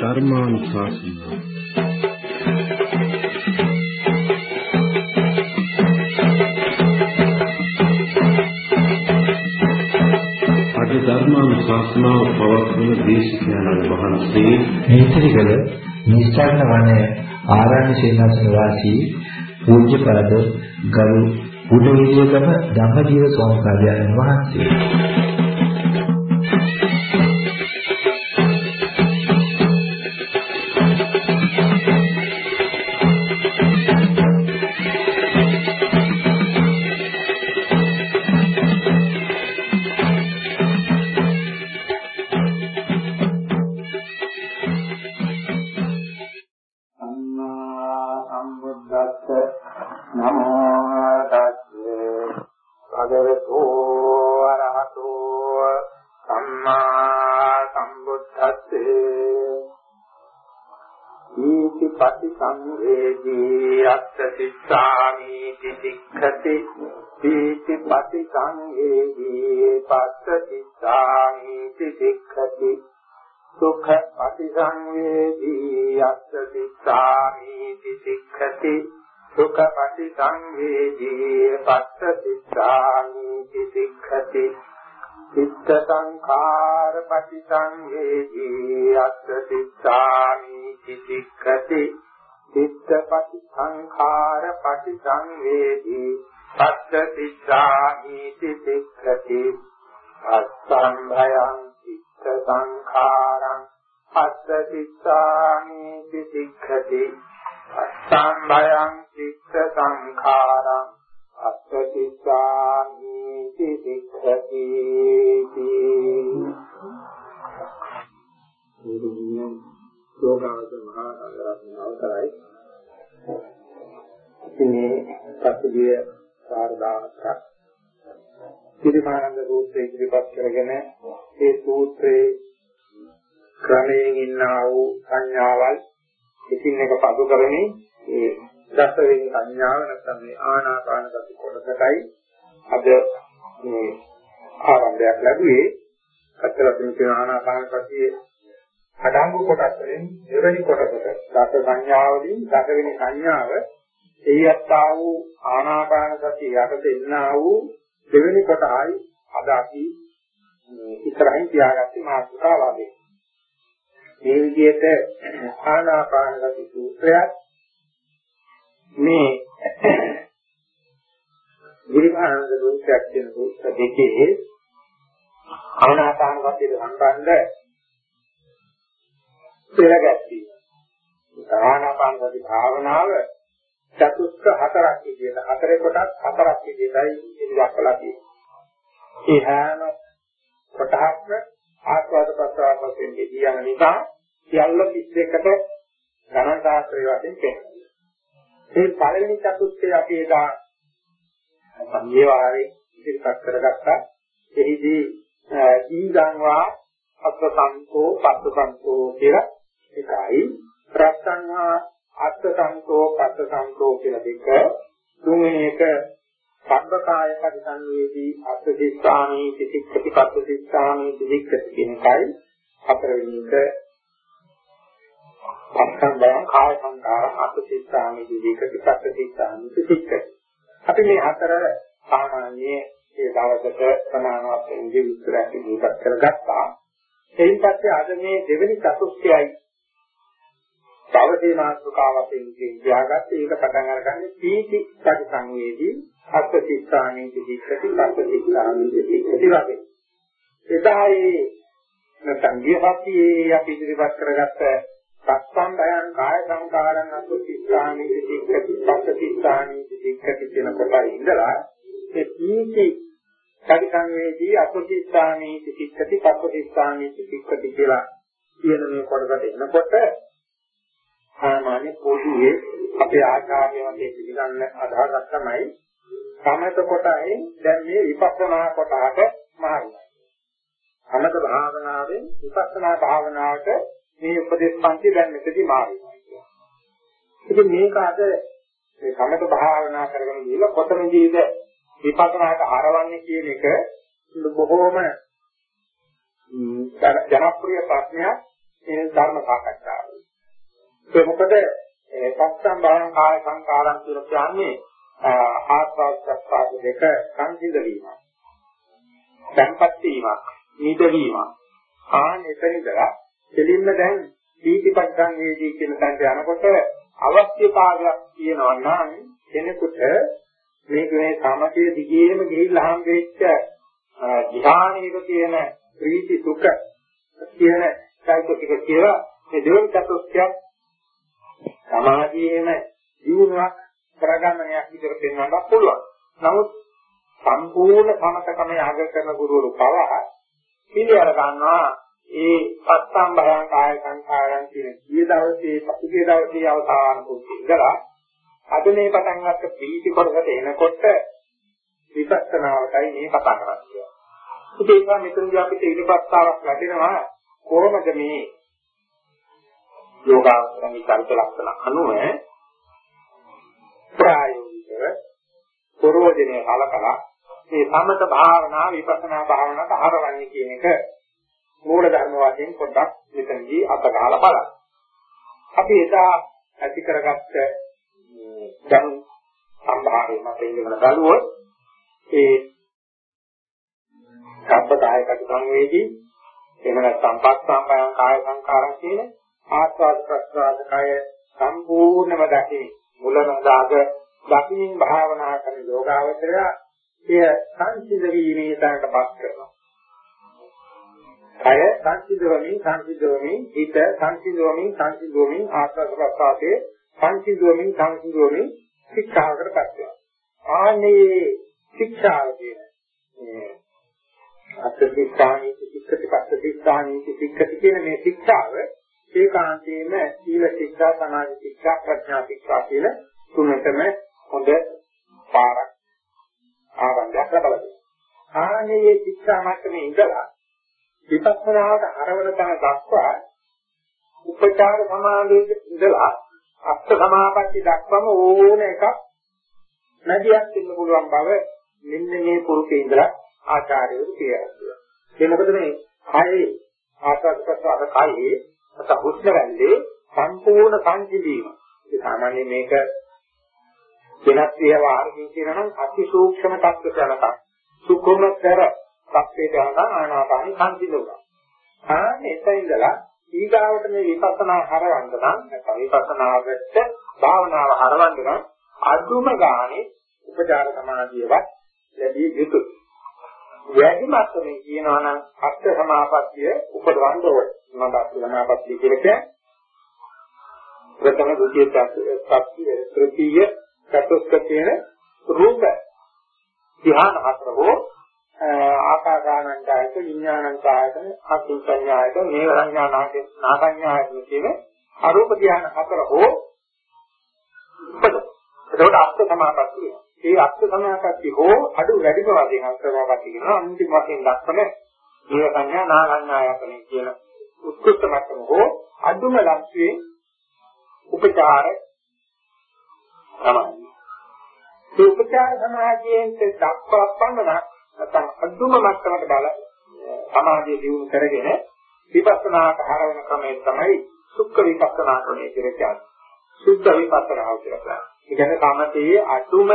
ධර්මානුශාසනා අද ධර්මානුශාසනාව පවත්වන දේශකයන්න් වහන්සේ මේතිරිගල නිස්සාරණ වනයේ ආරණ්‍ය සේනාසන වාසී පූජ්‍යපද ගරු උඩවිලියගම ධම්මජීව ස්වාමීන් වහන්සේ පති සංවේදී පස්ස සිස්සාමි තිතික්ඛති සුඛ පති සංවේදී අත්ථ සිස්සාමි තිතික්ඛති සුඛ පති සංවේදී පස්ස සිස්සාමි තිතික්ඛති චිත්ත සංඛාර පති සංවේදී අත්ථ සිස්සාමි තිතික්ඛති චිත්තපටි සංඛාර පටි සංවේදී පස්ස තිස්සාහි තිතික්ඛති අස්සම්භයං චිත්ත සංඛාරං පස්ස තිස්සාහි තිතික්ඛති අස්සම්භයං චිත්ත සංඛාරං පස්ස තිස්සාහි තිතික්ඛති යෝගාවචර මහා සංඝරත්නය අවසරයි. ඉතින් මේ පසුගිය සාරදාහක් පිළිපානන්ද සූත්‍රය ඉදිරිපත් කරගෙන ඒ සූත්‍රයේ ක්‍රමයෙන් ඉන්නා වූ සංඥාවල් එකින් එක පදු කරමින් ඒ දසවෙනි සංඥාව නැත්නම් මේ ආනාපාන සති කොටසටයි අද මේ ආරම්භයක් ලැබුවේ. අත්‍යවශ්‍ය කියන ආනාපාන සතියේ අඩංගු කොටස් වලින් දෙවෙනි කොටසට දස සංඥාවලින් දසවෙනි සංඥාව එයත්තා වූ ආනාපාන සතිය යටතේ ඉන්නා වූ දෙවෙනි කොටයි අද අපි ඉස්සරහින් තියාගත්තේ මාතෘකාව වගේ. මේ විදිහට ආනාපාන සති සූත්‍රයත් මේ විරිමානන්ද සූත්‍රයක් කියන සූත්‍ර දෙකේ ආනාපාන සතියට සම්බන්ධ පෙරගැස්වීම. ආනාපාන සති භාවනාව චතුස්ක හතරක් විදිහට හතරේ කොටස් හතරක් විදිහටයි ඉදිරියටලා තියෙන්නේ. ඒ හැම කොටහක්ම ආස්වාද ප්‍රසආස වශයෙන් ගෙදී යන නිසා සියල්ල 31කට ගණන් ශාස්ත්‍රය වශයෙන් පෙන්නනවා. මේ පළවෙනි චතුස්කය අපි එදා සංයේවාරේ ඉදිරිපත් කරගත්තා. එහිදී ඊගංවා අත්සංකෝ පස්සංකෝ කියලා එකයි ප්‍රත්‍යංහා අත්ථ සංකෝ පස්ස සංකෝ කියලා දෙක. තුන්වෙනි එක සබ්බකාය පරිසංවේදී අත්ථ සිස්සාමි තිතික්කති පස්ස සිස්සාමි තිතික්කති කියන එකයි. හතරවෙනි එක පස්සම්බයං කාය සංකාර අත්ථ සිස්සාමි තිතික්කති පස්ස සිස්සාමි තිතික්කති අපි මේ හතර සාමාන්‍යයෙන් ඒ දවසට ප්‍රමාණවත් විදිහට විස්තරයක් ඉදිරිපත් කරගත්තා. එයින් පස්සේ අද මේ දෙවෙනි චතුස්කයයි දවසේ මාතෘකාවකින් කියාගත්තේ ඒක පටන් අරගන්නේ පීති පරිසංවේදී අත්ථ සිස්සාමී දික්කති පස්ස සිස්සාමී දික්කති වගේ. එදායේ නැත්නම් ගියපස්සේ අපි ඉදිරිපත් කරගත්ත සත්සංගයන් කාය සංකාරණ අත්ථ සිස්සාමී දික්කති පස්ස සිස්සාමී දික්කති කියන කොටයි ඉඳලා ඒ පීති පරිසංවේදී අත්ථ සිස්සාමී දික්කති පස්ස සිස්සාමී දික්කති කියලා කියන මේ කොටකට එනකොට සාමාන්‍ය පොදුවේ අපේ ආචාර්ය වගේ පිළිගන්න අදහසක් තමයි සමත කොටයි දැන් මේ විපස්සනා කොටහට මාරුයි. සමත භාවනාවෙන් විපස්සනා භාවනාවට මේ උපදේශ පන්ති දැන් මෙතනදි මාරුයි. ඉතින් මේක අද මේ සමත භාවනා කරගෙන ගිහලා කොතනදීද විපස්සනාට හරවන්නේ කියන එක බොහෝම ජනප්‍රිය ප්‍රශ්නයක් මේ ධර්ම සාකච්ඡාව. ඒක මොකද සත්සම් බාහන කාය සංකාරම් කියන කියන්නේ ආස්වාද ප්‍රස්වාද දෙක සංසිඳ වීම. සංපත් වීමක්, නිදවීමක්. ආන් එතනදලා දෙලින්ම දැන් දීතිපත්සං වේදී කියන තැනට යනකොට අවශ්‍යතාවයක් තියෙනවා නම් කෙනෙකුට මේක මේ සමතය දිගේම ගිහිල්ලා හම් වෙච්ච ධ්‍යානයක තියෙන ප්‍රීති සුඛ කියන চৈতසික කියලා මේ දෙවන චතුස්කයක් සමාධියේම ජීවණයක් කරගන්නයක් විදිහට පෙන්වන්නත් පුළුවන්. නමුත් සම්පූර්ණ සමතකම යාග කරන ගුරුවරු පවා පිළිවෙල ගන්නවා ඒ පස්සම් භයං කාය සංඛාරයන් කියන කී දවසේ පසුගිය දවසේ අවසාන කුසී ඉඳලා අද මේ පටන් ගත්ත ප්‍රීති කොටසට එනකොට විපස්සනාවටයි මේ කතා කරන්නේ. ඒක නිසා මෙතනදී අපිට ඉලපස්තාවක් ලැබෙනවා කොහොමද මේ යෝගාවචරණී චරිත ලක්ෂණ අනුව ප්‍රායෝගිකව පරෝධනේ කලකලා මේ සමත භාවනා විපස්සනා භාවනාවට හරවන්නේ කියන එක මූල ධර්ම වශයෙන් පොඩ්ඩක් මෙතනදී අතගහලා බලන්න. අපි එදා ඇති කරගත්ත දැන් සම්භාරයේ මත ඉඳගෙන බලුවොත් ඒ සබ්බදායක සංවේදී එහෙම නැත්නම් පස්සම්බයං කාය සංකාරම් කියන ආස්වාද ප්‍රස්වාද කය සම්පූර්ණම දකි මුලනදාග දකින්න භාවනා කරන යෝගාවචරය එය සංසිඳ වීමේ තැනටපත් කරනවා. කය සංසිඳවමින් සංසිඳවමින් හිත සංසිඳවමින් සංසිඳවමින් ආස්වාද ප්‍රස්වාදයේ සංසිඳවමින් සංසිඳවමින් ශික්ෂාවකටපත් වෙනවා. ආනේ ශික්ෂාව කියන අත්ථිස්ථානී සික්කති පස්සතිස්ථානී සික්කති කියන මේ ශික්ෂාව ඒකාන්තයෙන්ම සීල ශික්ෂා සමාධි ශික්ෂා ප්‍රඥා ශික්ෂා කියන තුනටම හොඳ පාරක් ආරම්භයක් ලබලා දෙනවා. ආනේ මේ ශික්ෂා මට්ටමේ ඉඳලා විපස්සනාවට හරවන තැන දක්වා උපචාර සමාධියේ ඉඳලා අෂ්ට සමාපatti දක්වම ඕන එකක් නැදියක් වෙන්න පුළුවන් බව මෙන්න මේ පුරුකේ ඉඳලා ආචාර්යවරු කියනවා. ඒ මොකද මේ කයේ ආස්වාද ප්‍රසආද කයේ අත හුස්ම රැල්ලේ සම්පූර්ණ සංසිඳීම. ඒ සාමාන්‍යයෙන් මේක වෙනත් ව්‍යවහාරකින් කියනවා නම් අති සූක්ෂම තත්ත්වයට යනකම් සුකුමතර තත්ත්වයට යනකම් ආනාපානි සංසිඳුණා. ආනේ එතනින්දලා ඊගාවට මේ විපස්සනා හරවන්න නම් නැත්නම් විපස්සනාවට භාවනාව හරවන්න නම් අදුම ගානේ උපචාර සමාධියවත් ලැබිය යුතුයි. වැඩි මට්ටමේ කියනවා නම් අෂ්ට සමාපත්තිය උපදවන්න ඕනේ. මම අෂ්ට සමාපත්තිය කියලා කියන්නේ ප්‍රථම ද්විතීය සත්‍ය තෘතීය චතුස්ක කියන රූප ධ්‍යාන හතර හෝ ආකාසානංචායත විඥානංචායත අකින්චඤ්ඤායත නේවරඤ්ඤානාගේ නාගඤ්ඤායත කියන අරූප ධ්‍යාන හතර හෝ උපද. ඒකට අෂ්ට සමාපත්තිය. ඒ අෂ්ට සමාපatti හෝ අඩු වැඩිම වශයෙන් අෂ්ට සමාපatti කියනවා අන්තිම වශයෙන් දක්වන ජීව සංඥා නාගඤ්ඤායතනෙ කියන උත්කෘෂ්ඨ මට්ටම හෝ අඩුම ලක්ෂයේ උපචාර තමයි. ඒ උපචාර සමාධියෙන් දක්වා පන්නන නැත්නම් අඩුම මට්ටමකට බල සමාධිය දියුණු කරගෙන විපස්සනාට හරවන ක්‍රමය තමයි සුඛ විපස්සනා ක්‍රමය කියලා කියන්නේ. සුද්ධ විපස්සනාව කියලා කියන්නේ. ඒ කියන්නේ කාමතේ අඩුම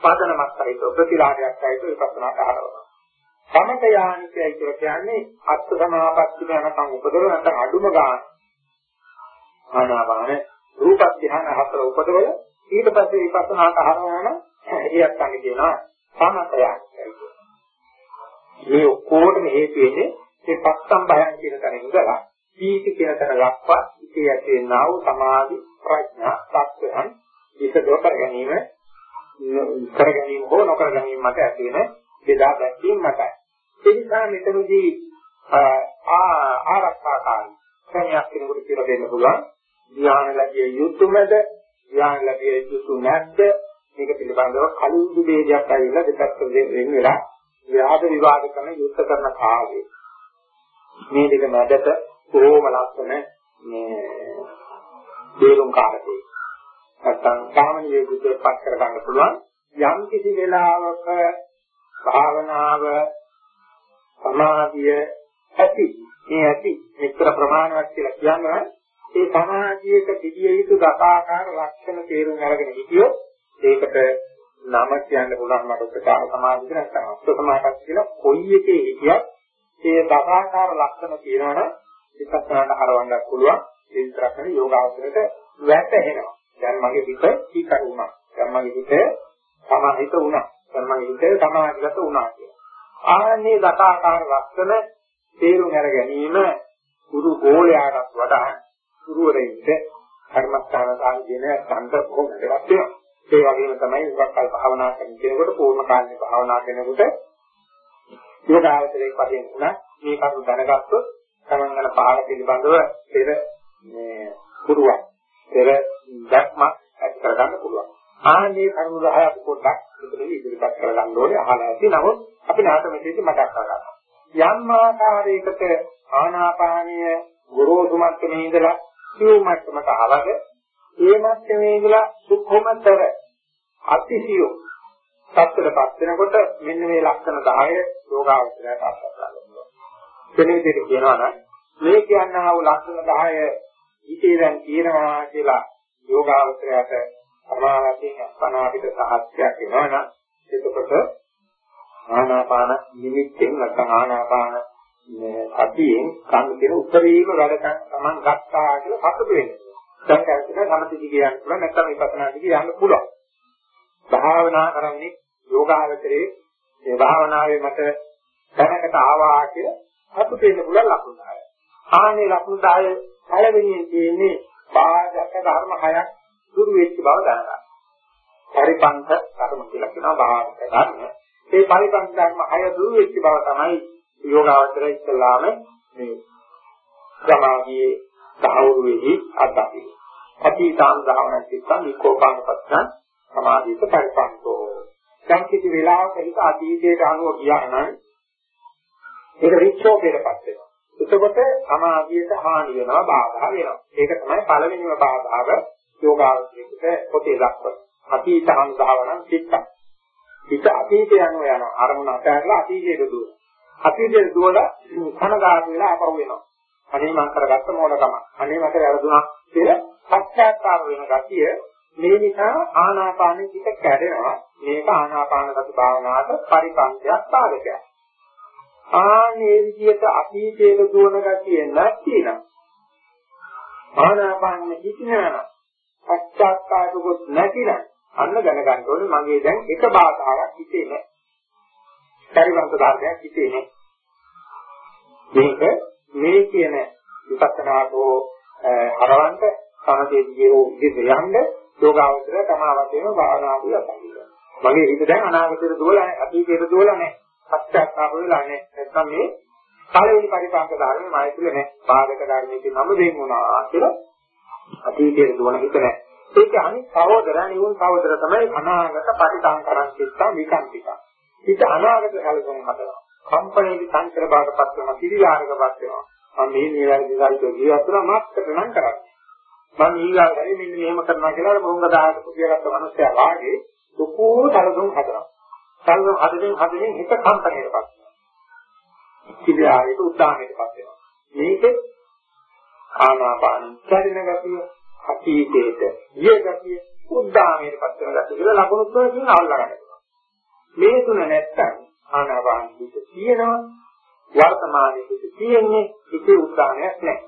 පදනමක් සහිත ප්‍රතිලාභයක් සහිත විපස්සනාට හරවනවා. සමත යානිකයි කියලා කියන්නේ අත්ථ සමාපatti යනකම් උපදවන නැත්නම් අඩුම ගන්න. ආනාපාන රූප ධ්‍යාන හතර උපදවල ඊට පස්සේ විපස්සනාට හරවන එයත් අන්න කියනවා සමත යානිකයි. මේ ඔක්කොටම හේතු වෙන්නේ මේ පස්සම් බයන් කියන තැන ඉඳලා පීති කියන තැන ලක්වා ඉතේ ඇතිවෙනා වූ සමාධි ප්‍රඥා සත්‍යයන් විසදව කර ගැනීම කර ගැනීම හෝ නොකර ගැනීම මත ඇති වෙන බෙදා ගැනීම මතයි. ඒ නිසා මෙතනදී ආරක්ෂාකාරී ක්‍රමයක් කෙනෙකුට කියලා දෙන්න පුළුවන්. ධ්‍යාන ලැබිය යුතුමද? ධ්‍යාන ලැබිය යුතු නැද්ද? මේක පිළිබඳව කලින් දෙයක් ඇවිල්ලා දෙපැත්ත වෙන වෙලා විවාද විවාද කරන යුද්ධ කරන කාලේ මේ දෙක මැදට කොහොම ලස්සන මේ දේරුම් කාරකේ නැත්නම් සාමාන්‍ය විදිහට පත් කර ගන්න පුළුවන් යම් කිසි වෙලාවක භාවනාව සමාධිය ඇති. මේ ඇති මෙච්චර ප්‍රමාණවත් කියලා කියන්නේ ඒ සමාජයක තිබිය යුතු ගතාකාර ලක්ෂණ තේරුම් අරගෙන හිටියොත් ඒකට නම කියන්න පුළුවන් මට ප්‍රකාශ සමාජික නැත්නම් අස්ත සමාජයක් කියලා කොයි එකේ හිටියත් ඒ ගතාකාර ලක්ෂණ තියෙනවනම් විපස්සනාට හරවන්නත් පුළුවන් ඒ විතරක් නෙවෙයි යෝගාවචරයට වැටහෙනවා. දැන් මගේ හිත සීකර වුණා. දැන් මගේ හිත සමාහිත වුණා. දැන් මගේ හිත සමාධිගත වුණා කියලා. ආන්නේ ගතාකාර ලක්ෂණ තේරුම් අර ගැනීම ගුරු ගෝලයාටත් වඩා ගුරුවරයෙක්ට කර්මස්ථාන කියන සංත කොහොමද වෙනවා. ඒ වගේම තමයි උගක්කල් භාවනා කරන කෙනෙකුට පූර්ණ කාලේ භාවනා කරනකොට යෝගාවචරයේ වශයෙන් උනා මේ කරුණු දැනගත්තොත් තමන් යන පාර පිළිබඳව පෙර මේ පුරුවක් පෙර දැක්ම ඇති කරගන්න පුළුවන්. ආන්නේ කරුණු 10ක් පොඩ්ඩක් මෙතන ඉදිරිපත් කරගන්න ඕනේ අහලා ඇති. නමුත් අපි නැවත මෙතෙදි මතක් කරගන්නවා. යම් ආකාරයකට ආනාපානීය ගොරෝසු මට්ටමේ ඉඳලා සියුම් මට්ටමට ආවද ඒ මට්ටමේ ඉඳලා සුඛමතර අතිසියුම් සත්‍යයටපත් වෙනකොට මෙන්න මේ ලක්ෂණ 10 යෝගාවචරයට අත්දැක ගන්නවා. වෙන විදිහට කියනවා නම් මේ කියන්නා වූ ලක්ෂණ 10 ඊටේ දැන් තියෙනවා කියලා යෝගාවචරයට සමාවතින් අස්පනාපිත සහත්යක් වෙනවනම් එතකොට ආනාපාන නිමිත්තෙන් නැත්නම් ආනාපාන අතියෙන් කන්න කියන උත්තරීම වැඩ තමන් ගත්තා කියලා සතුටු වෙනවා. දැන් ඇත්තට සමථ දිගේ යන්න පුළුවන් නැත්නම් විපස්සනා දිගේ යන්න පුළුවන්. භාවනා කරන්නේ යෝගාවචරයේ මේ භාවනාවේ මට දැනකට ආවා කියලා සතුටු වෙන්න පුළුවන් ලකුණු 10. ආනේ ලකුණු 10 පළවෙනියෙන් තියෙන්නේ බාධක ධර්ම හයක් දුරු වෙච්ච බව දැනගන්න. පරිපන්ත ධර්ම කියලා කියනවා බාධක ධර්ම. මේ පරිපන්ත ධර්ම හය දුරු වෙච්ච බව තමයි යෝගාවචරය ඉස්සලාම මේ සමාධියේ සාහවුවේදී අත්දකින්නේ. අතීතාන් ධාවන චිත්තං විකෝපාන පස්සං සමාධියට පරිපන්තෝ. දැන් කිසි වෙලාවක හිත අතීතයට අනුව ගියා නම් ඒක රිච්ඡෝකයටපත් වෙනවා. එතකොට සමාධියට හානි වෙනවා බාධා වෙනවා. ඒක තමයි පළවෙනිම බාධාව යෝගාවචරයට පොතේ දක්වන. අතීතං ධාවනං චිත්තං. හිත අතීතය යනවා යන අරමුණ අතහැරලා අතීතයට දුවන. අතීතයට දුවලා කනගාටු වෙලා අපව වෙනවා. අනේ මං කරගත්ත මොනකම. අනේ මට වැරදුනා කියලා පශ්චාත්තාප වෙන ගතිය මේ නිසා ආනාපානෙ පිට කැඩෙනවා. මේක ආනාපාන සති භාවනාවට පරිපන්තයක් පාදකයක්. ආනේ විදියට අතීතයේ දුවන ගතිය නැතිනම් ආනාපානෙ හිටිනවා පශ්චාත්තාපකුත් නැතිනම් අන්න දැනගන්න ඕනේ මගේ දැන් එක බාධාවක් හිතේ නැහැ. පරිවර්ත ධර්මයක් හිතේ නැහැ. මේක මේ කියන විපස්සනාකෝ හරවන්න සමතේදී හෝ ඉදිරියට යන්න යෝගාවචරය තමවතේම භාවනාදී අත්දකින්න. මගේ හිත දැන් අනාගතයට දුවලා නැහැ, අතීතයට දුවලා නැහැ. පශ්චාත්තාප වෙලා නැහැ. නැත්නම් මේ පළවෙනි පරිපාක ධර්මයේ මායිතුල නැහැ. බාධක ධර්මයේ නම දෙන්න උනා කියලා අතීතයට දුවන හිත නැහැ. ඒක අනිත් සහෝදර නියුන් සහෝදර තමයි අනාගත පරිසංකරණ චිත්ත විකම්පිත. හිත අනාගත සැලසුම් හදනවා. කම්පණයේ සංකර බාටපත් වෙනවා, කිරියාරකපත් වෙනවා. මම මේ නිවැරදි කාරිතෝ ජීවත් වෙනවා මාත්‍ර නම් කරන්නේ. මම ඊගාවයි මෙන්න මෙහෙම කරනවා කියලා මොහොඟ දායක පුදියගත්ත මිනිස්සයා වාගේ දුකෝ සැලසුම් හදනවා. සැලසුම් හදමින් හදමින් හිත කම්පණයටපත් වෙනවා. කිරියාරයට උද්දානයටපත් වෙනවා. මේකේ ආනාපාන චරින ගතිය අතීතේට ඊය ගතිය උද්දාමයට පත් වෙන ගතිය කියලා ලකුණු තුනකින් අල්ලා ගන්නවා. මේ තුන නැත්තම් ආනාපාන හිත තියෙනවා වර්තමානයේ හිත තියෙන්නේ හිතේ උද්දාමයක් නැහැ.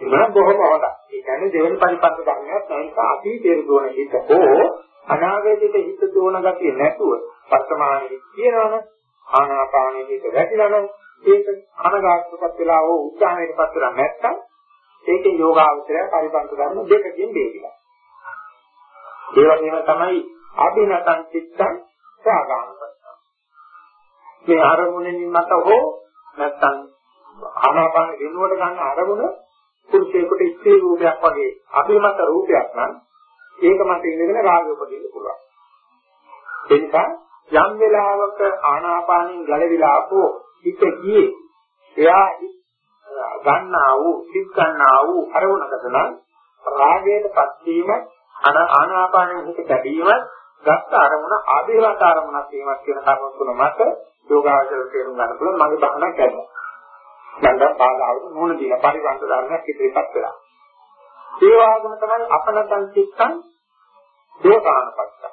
ඒක බොහොම හොඳයි. ඒ කියන්නේ දෙවෙනි පරිපත්ත ධර්මයක් නැතික අතීතයේ දුවන හිත හෝ අනාගතයේ හිත දුවන ගතිය නැතුව වර්තමානයේ තියෙනවනේ ආනාපානයේ හිත වැටිලානම් ඒක අනගාටපත් වෙලා හෝ උද්දාමයටපත් වෙලා නැත්තම් ඒකේ යෝගාවචරය පරිපන්ත ධර්ම දෙකකින් බේරිලා. ඒ වගේම තමයි අභිනතං චිත්තං සාගාමපත්ත. මේ අරමුණෙන් මත හෝ නැත්තම් ආනාපාන වෙනුවට ගන්න අරමුණ පුරුෂයෙකුට ඉස්සේ රූපයක් වගේ අභිමත රූපයක් නම් ඒක මත ඉඳගෙන රාගය උපදින්න පුළුවන්. ඒ නිසා යම් වෙලාවක ආනාපානෙන් ගැලවිලා ආපෝ හිත ගියේ එයා ගන්නා වූ සිත් ගන්නා වූ අරමුණකට නම් රාගයටපත් වීම ආනාපානෙන් හිත කැඩීම ගත්ත අරමුණ ආදේවත අරමුණක් වීමක් කියන කරුණු තුන මත යෝගාචර තේරුම් ගන්න පුළුවන් මගේ බහනක් කරනවා. නැත්නම් බාධාවට මුහුණ දීලා පරිවර්ත ධර්මයක් ඉදිරිපත් වෙලා. ඒ වගේම තමයි අපනතන් චිත්තං දෝසානපත්ත.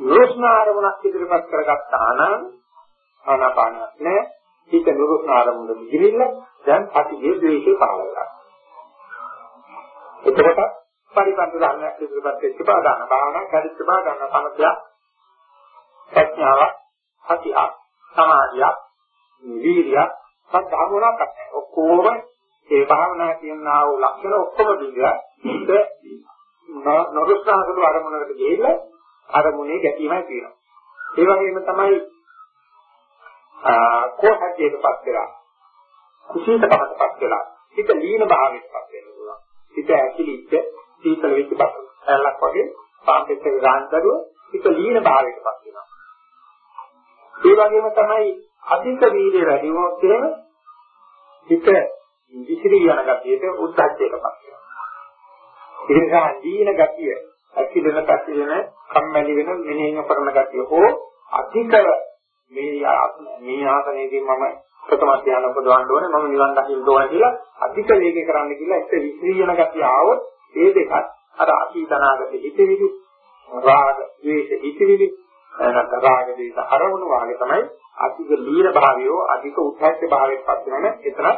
නුරුස්නාරමුණක් ඉදිරිපත් කරගත්තා නම් ආනාපානයක් නෑ. හිත නුරුස්නාරමුණ දිවිල්ල දැන් පටිගේ ද්වේෂේ පහළ වෙනවා. එතකොට පරිපන්ත ධර්මයක් ඉදිරිපත් වෙච්ච බව ගන්න. භාවනා කරිච්ච බව ගන්න සමථය. ප්‍රඥාව, සතිය, සමාධිය, වීර්යය, සද්ධා මොනක්ද? ඔක්කොම ඒ භාවනා කියනා වූ ලක්ෂණ ඔක්කොම දිගා හිත නොරුස්නාකල අරමුණකට ගිහිල්ලා අරමුණේ ගැටීමයි තියෙනවා. ඒ වගේම තමයි කෝහජයටපත් වෙලා කුසීතකමටපත් වෙලා හිත ලීන භාවයටපත් වෙනවා. හිත ඇකිලිච්ච සීතල වෙච්ච බසලක් වගේ පාපෙත් ගාන්දරුව හිත ලීන භාවයටපත් වෙනවා. ඒ වගේම තමයි අධික වීර්ය වැඩි වුණොත් එහෙම හිත විසිරී යන ගතියට උද්දච්චයටපත් වෙනවා. ඒ නිසා දීන ගතිය ඇකිලෙන පැකිලෙන කම්මැලි වෙන මෙනෙහින කරන ගතිය හෝ අධිකව මේ මේ ආසනයේදී මම ප්‍රථම ධ්‍යාන උපදවන්න ඕනේ මම නිවන් දකින්න ඕනේ කියලා අධික වේගය කරන්න කියලා එක විශ්‍රී යන ගතිය ආවොත් ඒ දෙකත් අර අතීතනාගත හිතවිලි රාග ද්වේෂ හිතවිලි නැත්නම් රාග ද්වේෂ අරමුණු වාගේ තමයි අධික ලීන භාවයෝ අධික උත්හාස භාවයට පත් වෙනම එතන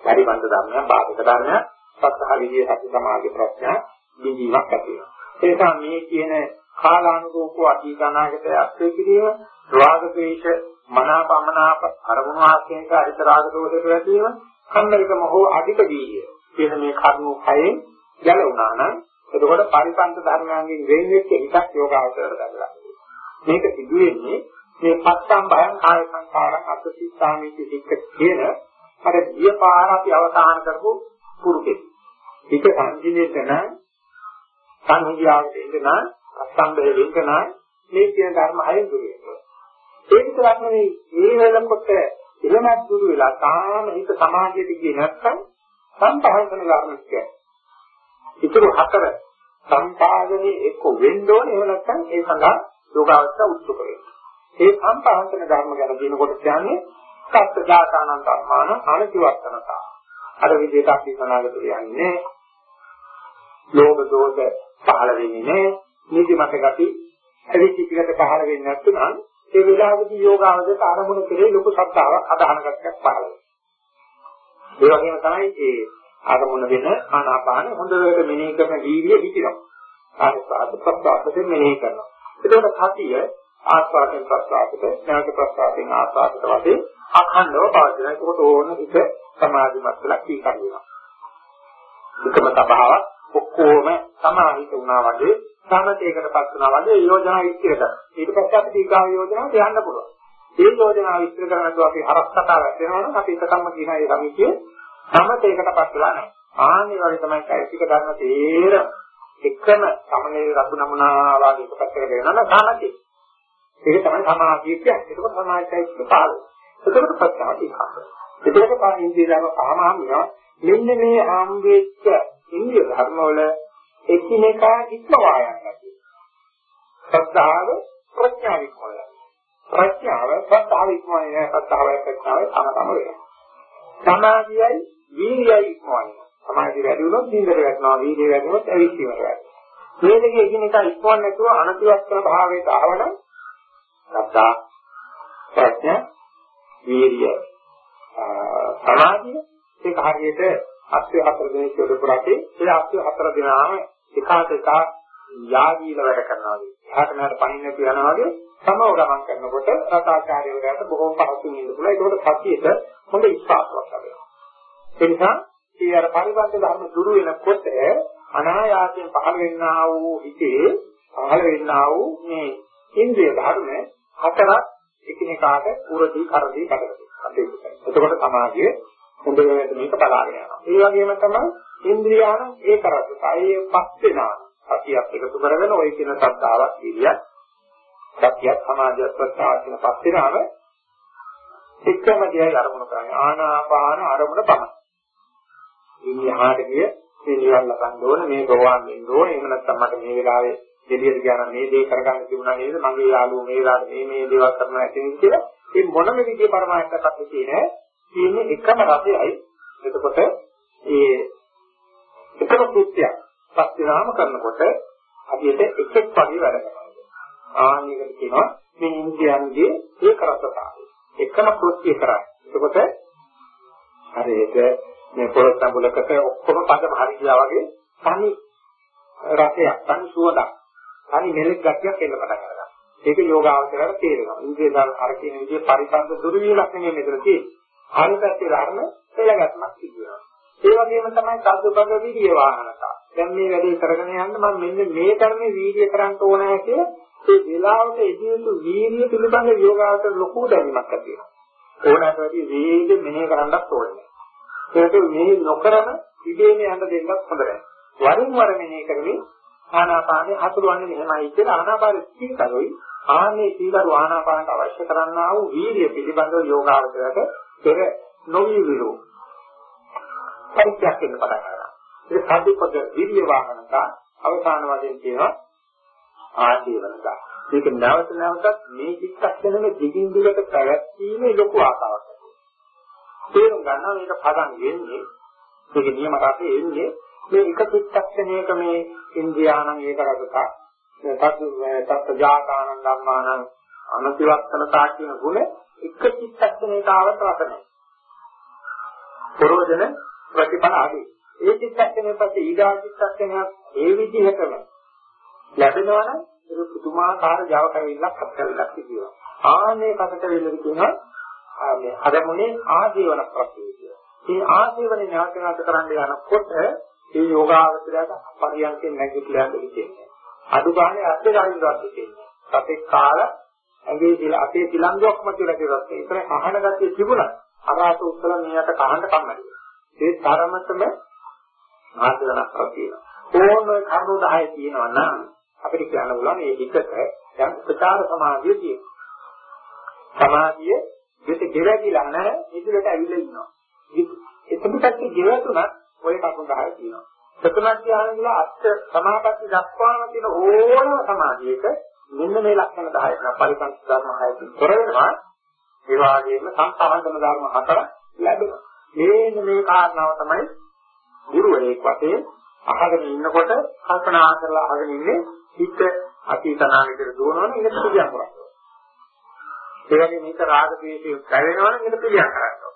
පරිබන්ධ ධර්මයන් බාධක ධර්මයන් සත්‍ය විදියේ සති සමාධි ප්‍රඥා බිඳීමක් ඇති වෙනවා. ඒ නිසා මේ කියන කාලානුරූපව අතීත අනාගතය අත්‍ය කිරීම රාග ද්වේෂ මනාපමනාප අරමුණු ආශ්‍රයෙන් කාරිත රාග දෝෂයට වැටීම කම්මැලිකම හෝ අධික වීර්ය කියන මේ කර්ම කයෙන් ගැලුණා නම් එතකොට පරිපන්ත ධර්මයන්ගෙන් වෙන් වෙච්ච හිතක් යෝගාවචරයට ගන්නවා මේක සිදු වෙන්නේ මේ පස්සම් භයං කාය සංකාරං අත්ථිස්සාමිති සික්ක කියන අර ගිය පාර අපි අවසාන කරපු පුරුකේ ඒක සංජිනේතන සංහිඳියාවට ඉඳන අසම්බය වෙන්න මේ කියන ධර්ම හයෙන් දුර වෙනවා. ඒ විතරක් නෙවෙයි මේ වෙනකොට ඉලමත් දුර වෙලා තාම හිත සමාධියට ගියේ නැත්නම් සම්පහසන ධර්මයක්. ඊටු හතර සම්පාදනයේ එක්ක වෙන්න ඕනේ එහෙම නැත්නම් ඒ සඳහා යෝගාවස්ථ උත්සුක වෙනවා. ඒ සම්පහසන ධර්ම ගැන කියනකොට කියන්නේ සත්‍යාකානන් ධර්මාන අනතිවත්තනතා. අර විදිහට අපි සනාගත කියන්නේ ලෝභ දෝෂ පහළ වෙන්නේ නැහැ. නිදිමත ගති ඇවිත් පිටකට පහළ වෙන්නේ නැත්නම් ඒ වෙලාවේදී යෝගාවදට ආරමුණ කෙරේ ලොකු ශ්‍රද්ධාවක් අදහන ගතියක් පහළ වෙනවා. ඒ වගේම තමයි ඒ ආරමුණ වෙන ආනාපාන හොඳට මෙනෙහි කරන වීර්ය විචිනවා. ආස්වාද ප්‍රස්වාසයෙන් මෙනෙහි කරනවා. එතකොට සතිය ආස්වාදයෙන් ප්‍රස්වාසයට නැවත ප්‍රස්වාසයෙන් ආස්වාදයට වශයෙන් අඛණ්ඩව පවතින. ඒකට ඕන හිත සමාධිමත් වෙලා කීකර වෙනවා. එකම තබාවක් ඔක්කොම සමාහිත වුණා වගේ සමතේකටපත් වුණා වගේ යෝජනා විස්තර කරනවා. ඊට පස්සේ අපි දීගාව යෝජනාවට යන්න පුළුවන්. ඒ යෝජනාව විස්තර කරනකොට අපි හරස් කතාවක් වෙනවා නම් අපි එකකම්ම කියන ඒ සමිතිය සමතේකටපත් වෙලා නැහැ. ආන්නේ වගේ තමයි කයිසික ධර්ම තේර එකම සමනේ රතු නමුනා වගේ එක පැත්තකට වෙනවා නම් සාමතිය. ඒක තමයි සමාධිය කියන්නේ. ඒක සමාධියයි පහළ. ඒකට ප්‍රත්‍යාවදී කාර්යය. ඒකට පාරින්දියාව පහමහම් වෙනවා. මෙන්න මේ ආම්බේච්ච ඉන්දිය ධර්මවල එකිනෙකා ඉක්මවා යනවා. ශ්‍රද්ධාව ප්‍රඥාව ඉක්මවා යනවා. ප්‍රඥාව ශ්‍රද්ධාව ඉක්මවා යනවා. ශ්‍රද්ධාව ප්‍රඥාව සමතම වෙනවා. සමාධියයි වීර්යයයි ඉක්මවා යනවා. සමාධිය වැඩි වුණොත් නින්දට වැටෙනවා. වීර්යය වැඩි වුණොත් ඇවිස්සීමට වැටෙනවා. මේ දෙකේ එකිනෙකා ඉක්මවන්නේ නැතුව අනතිවස්තර භාවයට ආවනම් ශ්‍රද්ධා ප්‍රඥා වීර්ය සමාධිය ඒක හරියට අත්‍ය හතර දෙනෙක් යොදපු රටේ ඒ අත්‍ය හතර දෙනාම එකාට එක යාගීල වැඩ කරනවා වගේ. එහාට මෙහාට පනින්න කියනවා වගේ සමව ගමන් කරනකොට රටාචාර්යවරයාට බොහොම පහසුවෙන් ඉන්න පුළුවන්. ඒකෝට සතියේට හොඳ ඉස්පාසුවක් ලැබෙනවා. ඒ නිසා ඒ අර පරිවර්තන ධර්ම දුරු වෙනකොට අනායාසයෙන් පහළ වෙන්නා වූ හිතේ පහළ වෙන්නා වූ මේ ඉන්ද්‍රිය ධර්ම හතරක් එකිනෙකාට උරදී කරදී කඩනවා. එතකොට සමාධිය හොඳට මේක බලාගෙන යනවා. ඒ වගේම තමයි ඉන්ද්‍රියාන ඒක රසය පස් වෙනවා. සතියක් එකතු කරගෙන ওই කියන සද්ධාවක් ඉරියක් සතියක් සමාධියක් ප්‍රත්‍යාව කියන පස් වෙනාම එකම දෙයයි අරමුණු කරන්නේ ආනාපාන අරමුණ පහ. ඉන්දියාට ගිය මේ නිවන් ලබන්න ඕන මේ ගෝවාන් වෙන්න ඕන එහෙම නැත්නම් මට මේ වෙලාවේ දෙලියට ගියා නම් මේ දේ කරගන්න තිබුණා නේද මගේ යාළුවෝ මේ වෙලාවට මේ මේ දේවල් කරන්න නැති නේද කියලා මේ මොනම විදිහේ පරමාර්ථයක් තියෙන්නේ තියෙන්නේ එකම රසයයි. එතකොට ඒ එකම කෘත්‍යයක් පස්තිනාම කරනකොට අපිට එකෙක් වගේ වැඩ කරනවා. ආනිකට කියනවා මේ ඉන්ද්‍රියන්ගේ ඒක රසතාවය. එකම කෘත්‍ය කරන්නේ. එතකොට හරියට මේ පොළොස් සම්බුලකට ඔක්කොම පදම හරි ගියා වගේ තනි රසයක්, තනි සුවඳක්, තනි මෙලෙක් ගතියක් එන්න පටන් ගන්නවා. ඒක යෝගාවචරයට තේරෙනවා. ඉන්ද්‍රිය දාන අර කියන විදිහේ පරිපන්ත දුරු වීමක් නෙමෙයි මෙතන තියෙන්නේ. හරිපැත්තේ ධර්ම පෙළගැස්මක් සිදු වෙනවා. ඒ වගේම තමයි සද්දබග විදිය වාහනතා. දැන් මේ වැඩේ කරගෙන යන්න මම මෙන්න මේ තරමේ වීර්ය කරන්න ඕනෑ කියලා ඒ වෙලාවට එදිනෙතු වීර්ය පිළිබඳ යෝගාවචර ලොකු දැනීමක් ඇති වෙනවා. ඕනෑම වැඩි වේග මෙහෙ කරන්නත් ඕනේ. ඒක මේ නොකරම ඉබේම යන්න දෙන්නත් හොඳ නැහැ. වරින් වර මෙහෙ කරමින් ආනාපානේ හසුරුවන්නේ මෙහෙමයි කියලා ආනාපාන සීකරොයි ආන්නේ සීකරු ආනාපානට අවශ්‍ය කරන්නා වූ වීර්ය පිළිබඳව යෝගාවචරයට පෙර නොවි විරෝ. පරිත්‍යාග වෙන්න පටන් ගන්නවා. ඒ සාධිපද විරිය වාහනක අවසාන වශයෙන් කියනවා ආජීවනතා. මේක නැවත නැවතත් මේ චිත්තක්ෂණය දිගින් දිගට පැවැත්ීමේ ලොකු ආසාවක් ඇති. තේරුම් ගන්නවා මේක පදන් වෙන්නේ මේක නියම රටේ එන්නේ මේ එක චිත්තක්ෂණයක මේ ඉන්ද්‍රියාණන් ඒක රසක තත් තත් ජාතානං ධම්මානං අනතිවත්තනතා කියන ගුණ එක චිත්තක්ෂණයක ආවට රස නැහැ. ප්‍රෝජන ප්‍රතිඵල ආදී. ඒ චිත්තක්ෂණය පස්සේ ඊගා චිත්තක්ෂණයක් ඒ විදිහටම ලැබෙනවනම් ඒක පුදුමාකාර Java කරවිල්ලක් අත්හැරලක් කියනවා. ආනේ පකට වෙලද කියනවා මේ හදමුනේ ආජීවන ප්‍රතිය කියලා. මේ ආජීවනේ නැවත නැවත කරන්න යනකොට මේ යෝගාවචරයට පරියන්කෙන් නැගිටලා යන්න හිතෙන්නේ. අඩු ගානේ අත්ේ ගන්නවත් හිතෙන්නේ. සතෙක් කාල ඇඟේ දිල අපේ තිලංගුවක්ම කියලා කියවත් ඒතර අහන ගැතිය තිබුණා. අරහත උත්තර මෙයට කහන්න කම්මැලි. ඒ තරමටම ආජීවන ප්‍රතිය. ඕන කරුණු 10 තියෙනවා නම් අපිට කියන්න පුළුවන් මේ හිතට යම් උපචාර සමාධිය තියෙනවා. සමාධිය දෙත ගෙවැදිලා නැහැ ඉදිරියට ඇවිල්ලා ඉන්නවා. එතකොට ගෙවතුනත් ඔය කකුල් ගහලා තියෙනවා. සතුනක් ධ්‍යානවල අත් සමාපatti දක්වාම තියෙන ඕනම සමාධියක මෙන්න මේ ලක්ෂණ 10ක් පරිපන්ත ධර්ම 6කින් තොර වෙනවා. ඒ වගේම සංසාරගම ධර්ම 4 ලැබෙනවා. මේ මේ කාරණාව තමයි ගුරුවරයෙක් වශයෙන් අහගෙන ඉන්නකොට කල්පනා කරලා අහගෙන ඉන්නේ හිත අතීත අනාගතයට දුවනවනම් ඒක පිළියම් කරනවා. ඒ වගේ මේක රාග ද්වේෂය කැවෙනවනම් ඒක පිළියම් කරනවා.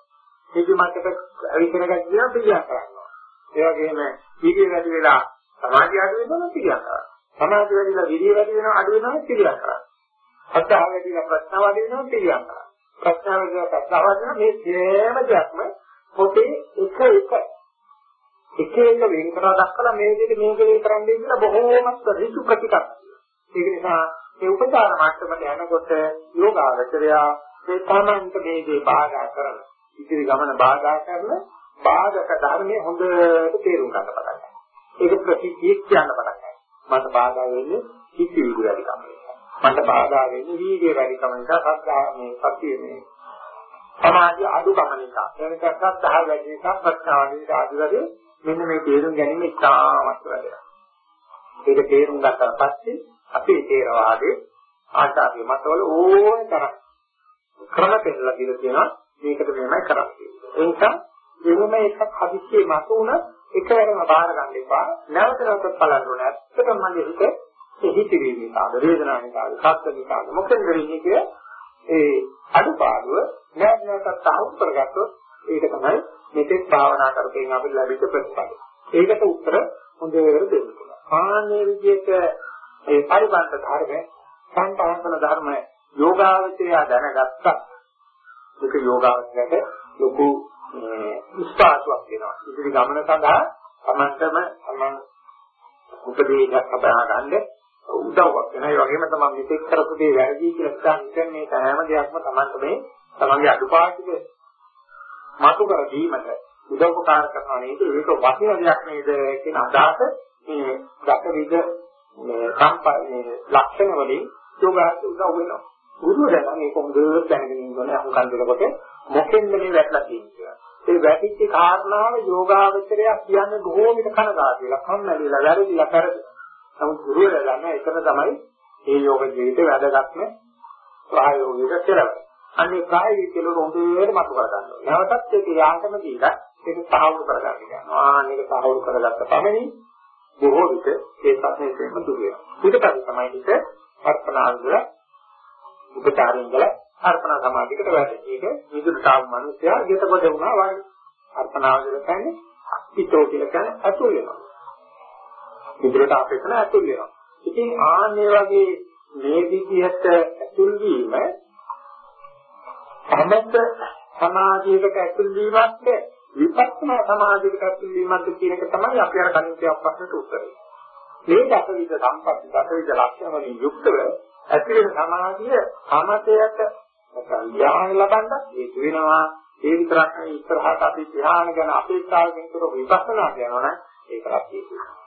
මේක මතක අවිතර ගන්න පිළියම් කරනවා. ඒ වගේම විදිය වැඩි වෙලා සමාධිය අඩු වෙනවා පිළියම් කරනවා. සමාධිය වැඩිලා විදිය වැඩි වෙනවා අඩු වෙනවා පිළියම් කරනවා. අත්හා වැඩිලා ප්‍රශ්න වැඩි වෙනවා පිළියම් කරනවා. ප්‍රශ්න වැඩිලා ප්‍රශ්න වැඩි වෙනවා මේ සෑම දෙයක්ම පොතේ එක එක එක එක වෙන් කරලා දක්වලා මේ විදිහට මේක වෙන් කරන්නේ කියලා බොහෝමත් ඍතු ප්‍රතිකරණ. ඒක නිසා ඒ උපචාර මට්ටමට යනකොට යෝගාවචරය ඒ තමන්ට මේ දේ බාධා කරන ඉදිරි ගමන බාධා කරන බාධක ධර්මයේ හොඳට තේරුම් ගන්න පටන් ගන්නවා. ඒක ප්‍රතිචිත් කියන්න පටන් ගන්නවා. මට බාධා වෙන්නේ හිත විගු වැඩිකම නිසා. මට බාධා වෙන්නේ වීර්ය වැඩිකම නිසා සද්ධා මේ සතිය මේ සමාධිය අඩුකම නිසා. එනකත් සද්ධා වැඩි නිසා ප්‍රඥාව ආදී වැඩි මෙන්න මේ තේරුම් ගැනීම ඉතාමත් වැදගත්. ඒක තේරුම් ගත්තා පස්සේ අපේ තේරවාදයේ ආචාර්ය මතවල ඕන තරම් ක්‍රම පෙන්නලා දීලා තියෙනවා මේකට මෙහෙමයි කරන්නේ. ඒ නිසා වෙනම එකක් හදිස්සියේ මත උන එකවරම බාර ගන්න එපා. නැවත නැවත බලන්න ඕනේ. ඇත්තටම මගේ හිත ඒ හිතේ නිසාද වේදනාව නිසාද සත්‍ය නිසාද මොකෙන්ද වෙන්නේ කිය ඒ අඩුපාඩුව නැවත නැවතත් අහු කරගත්තොත් ඒක තමයි මෙතෙක් භාවනා කරගෙන අපිට ලැබිච්ච ප්‍රතිඵල. ඒකට උත්තර හොඳට දෙන්න පුළුවන්. ආන්නේ විදිහට ඒ පරිබන්ත ධර්ම, සංපාදන ධර්ම යෝගාවචරය දැනගත්තා. ඒක යෝගාවචරයට ලොකු විශ්වාසයක් වෙනවා. ඉදිරි ගමන සඳහා තමන්ටම තමන් උපදේශයක් ලබා ගන්න උදව්වක් වෙනවා. ඒ වගේම තමයි මෙතෙක් කරපු දේ වැරදි කියලා හිතන්නේ මේ හැම දෙයක්ම තමන්ට මේ තමන්ගේ අඩුපාඩු මතු කර දීමට උදව්පකාර කරනවා නේද? ඒක වටින දෙයක් නේද කියන අදහස මේ දසවිද මේ සම්පන්නේ ලක්ෂණ වලින් යෝගාට උදව් වෙනවා. බුදුරජාණන් මේක හොඳට දැනගෙන ඉන්නෝනේ අහුම්කන් දෙනකොට මොකෙන්ද මේ වැටලා තියෙන්නේ ඒ වැටිච්ච කාරණාව යෝගාවචරය කියන්නේ බොහෝ විට කනගාටුලා කම්මැලිලා වැරදිලා කරද. නමුත් ගුරුවරයා දන්න එතන තමයි මේ යෝග ජීවිතේ වැදගත්ම ප්‍රායෝගික කෙලවර. අන්නේ කායික කියලා හොඳට මතු කර ගන්නවා. නැවතත් ඒක යාන්තම දීලා ඒක සාහවුරු කරගන්න යනවා. ආ මේක සාහවුරු කරගත්ත පමණින් බොහෝ විට ඒ සත්‍යයෙන්ම දුර වෙනවා. ඊට පස්සේ තමයි ඒක අර්පණාංගල උපචාරින්ගල අර්පණ සමාධියකට වැටෙන්නේ. ඒක විදුලට ආව මිනිසයා ගෙත කොට වුණා වගේ. අර්පණාංගල කියන්නේ පිටෝ කියලා කියන්නේ අතුල් වෙනවා. විදුලට ආපෙන්න අතුල් වෙනවා. ඉතින් ආන්නේ වගේ මේ විදිහට ඇතුල් වීම සමත සමාධියකට ඇතුල් වීමත් විපස්සනා සමාධියකට ඇතුල් වීමත් කියන එක තමයි අපි අර කලින් කියපු ප්‍රශ්නට උත්තරය. මේ දසවිධ සම්පatti දසවිධ ලක්ෂණ වලින් යුක්තව ඇතිවෙන සමාධිය සමතයට නැත්නම් ධ්‍යාන ලබන්න හේතු වෙනවා. ඒ විතරක් නෙවෙයි ඉස්සරහට අපි ධ්‍යාන ගැන අපේක්ෂාවකින් තොර විපස්සනා කරනවා නම් ඒකත් හේතු වෙනවා.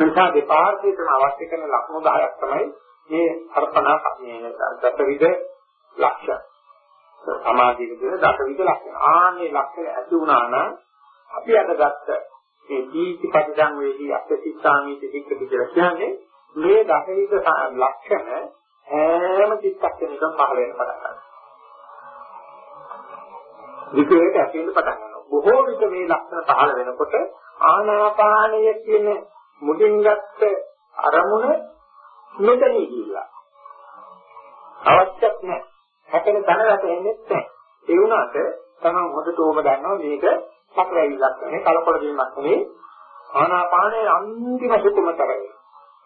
නිසා දෙපාර්ශ්වයටම අවශ්‍ය කරන ලක්ෂණ 10ක් තමයි මේ අර්පණා මේ දසවිධ ලක්ෂණ. සමාධියේ තියෙන දසවිධ ලක්ෂණ. ආන්නේ ලක්ෂණ ඇති වුණා නම් අපි අද ගත්ත මේ දීති පරිදං වේදී අපසිතාමීති දික්ක කියලා කියන්නේ මේ දසවිධ ලක්ෂණ හැම චිත්තක්ෂණයකම පහළ වෙන පටන් ගන්නවා. විකේට ඇතිවෙන්න පටන් ගන්නවා. බොහෝ විට මේ ලක්ෂණ පහළ වෙනකොට ආනාපානය කියන මුලින් ගත්ත අරමුණ මෙතනදී ගිහිල්ලා. අවශ්‍යත් නැහැ. හැකෙන තන රැටෙන්නේ නැහැ. ඒ වුණාට තමන් හොඳට ඕම දන්නවා මේක සතරයිලක් නෙවෙයි කලකොල වීමක් නෙවෙයි ආනාපානයේ අන්තිම සුකුමතරයි.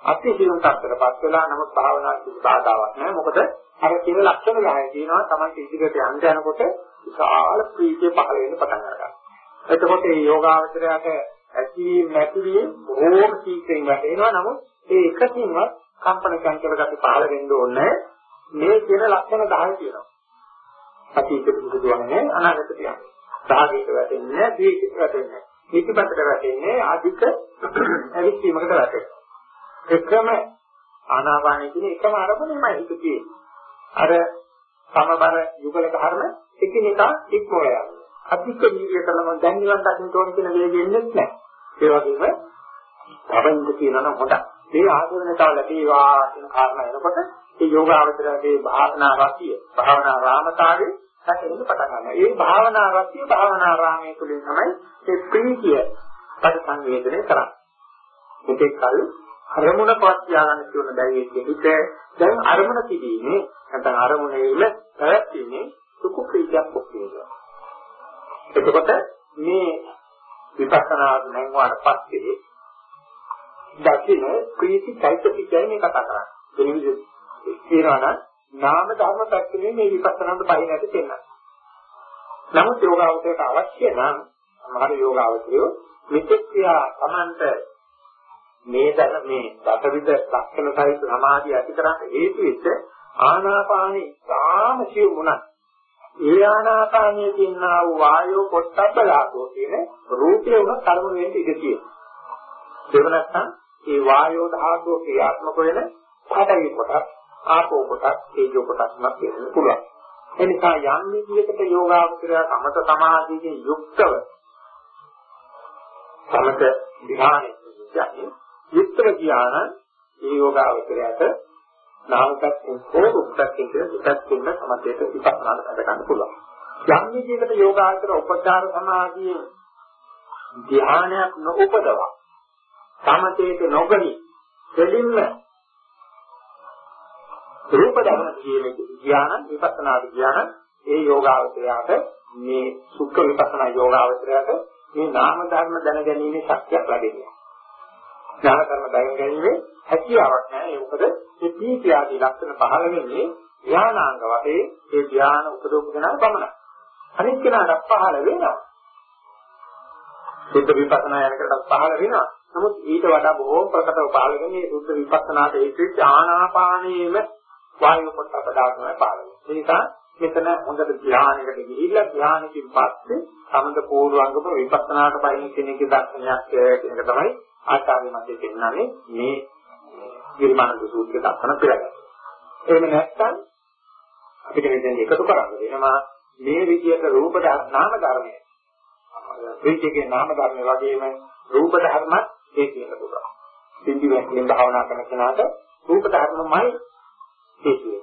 අතිශයින් තත්තරපත් වෙලා නමුත් භාවනා කිසි බාධාවක් නැහැ. මොකද අර කියන ලක්ෂණ ගහයි කියනවා තමන් ඉදිරියට යන්න යනකොට විශාල ප්‍රීතිය පහළ වෙන්න පටන් ගන්නවා. එතකොට මේ යෝගාවචරයට ඇතිවීම නැතිවීම බොහෝම ශීඝ්‍රයෙන් වැටෙනවා. නමුත් ඒ එකකින්වත් කම්පන චංචල ගති පහළ වෙන්න ඕනේ මේ කියන ලක්ෂණ 10 තියෙනවා. අතීතෙට දුවන්නේ අනාගතට යන්නේ. සාගීත වැටෙන්නේ නැහැ, දීකිත වැටෙන්නේ නැහැ. නිතිපතට වැටෙන්නේ අධික ඇවිස්සීමකට වැටෙනවා. එකම ආනාපානයේ තියෙන එකම අරමුණෙමයි හිත තියෙන්නේ. අර සමබර යුගල ධර්ම එකිනෙකා ඉක්මව යනවා. අධික වීර්ය කළම දැන් නිවන් දකින්න ඕන කියන වේගෙ එන්නේ නැහැ. ඒ වගේම තවන්ද කියනවා නම් හොඳයි. මේ ආධුනිකතාව ලැබේවා කියන කාරණා එනකොට මේ යෝගාවචරයේ භාවනා රතිය, භාවනා රාමතාවේ හැටෙන්න පටන් ගන්නවා. ඒ භාවනා රතිය, භාවනා රාමයේ තුලින් තමයි මේ ප්‍රීතිය පරිසංවේදනය කරන්නේ. මේකේ කල් අරමුණ පවත් තියාගන්න කියන බැරියේ හිත දැන් අරමුණ තිබීමේ නැත්නම් අරමුණේම පැවැත්ීමේ සුඛ ප්‍රීතියක් පොක්කේනවා. එතකොට මේ විපස්සනා නැංවාට පස්සේ දකින්න ප්‍රීති චෛතසිකයයි මේ කතා කරන්නේ. වෙන විදිහට කියනවා නම් නාම ධර්ම පැත්තේ මේ විපස්සනාට බහි නැති තේන්න. නමුත් යෝගාවචරයට අවශ්‍ය නම් සමහර යෝගාවචරයෝ මෙතෙක් ක්‍රියා Tamanට මේ දර මේ දසවිද ලක්ෂණ සහිත සමාධිය ඇති කරන්න හේතු වෙච්ච ආනාපානී සාම සිව් වුණා. ඒ ආනාපානයේ තියෙනා වූ වායෝ පොට්ටබ්බ ධාතුව කියන රූපය උන කර්ම වෙන්න ඉඩ තියෙනවා. ඒක නැත්නම් ඒ වායෝ ධාතුව ක්‍රියාත්මක වෙන පඩවි කොටස්, ආපෝ කොටස්, තේජෝ කොටස් මත වෙන්න පුළුවන්. ඒ නිසා යම් විදියකට යෝගාවචරය සමත සමාධියෙන් යුක්තව සමත ධ්‍යානෙ කියන්නේ යුක්තව කියන ඒ යෝගාවචරයට නාමකත්වයෙන් හෝ උක්තයෙන් කියන දෙකකින්ම සමතේට විපස්සනාට වැඩ ගන්න පුළුවන්. යම් විදියකට යෝගාචර උපචාර සමාධියේ ධ්‍යානයක් නොඋපදවා සමතේට නොගනි දෙලින්ම රූප ධර්ම කියන ධ්‍යාන විපස්සනාට ධ්‍යාන ඒ යෝගාවචරයට මේ සුඛ විපස්සනා යෝගාවචරයට මේ නාම ධර්ම දැනගැනීමේ ශක්තියක් ලැබෙනවා. ඥාන කර්ම දැන ගැනීමේ හැකියාවක් නැහැ. ඒ මොකද මේ පීති ආදී ලක්ෂණ පහළ වෙන්නේ ධානාංග වශයෙන් ඒ ධාන උපදෝප කරන පමණයි. අනිත් කෙනාට පහළ වෙනවා. සුද්ධ විපස්සනා යනකට පහළ වෙනවා. නමුත් ඊට වඩා බොහෝ ප්‍රකටව පහළ වෙන්නේ සුද්ධ විපස්සනාට හේතුවෙච්ච ආනාපානයේම වායු කොට පදාර්ථය පහළ වෙනවා. ඒ නිසා මෙතන හොඳට ධානයකට ගිහිල්ලා ධානයකින් පස්සේ සමද පූර්වංගම විපස්සනාට පයින් කෙනෙක්ගේ දර්ශනයක් කියන එක තමයි ආචාර්ය මතේ පෙන්නන්නේ මේ ගිරිමානන්ද සූත්‍රය දක්වන පෙරගත. එහෙම නැත්නම් අපිට මෙතෙන් එකතු කරන්න වෙනවා මේ විදියට රූප නාම ධර්මය. ප්‍රීතියේ නාම ධර්ම වගේම රූප ධර්මත් ඒ කියන දුක. සිද්ධි වෙන භාවනා කරන කෙනාට රූප ධර්මමයි හේතුව.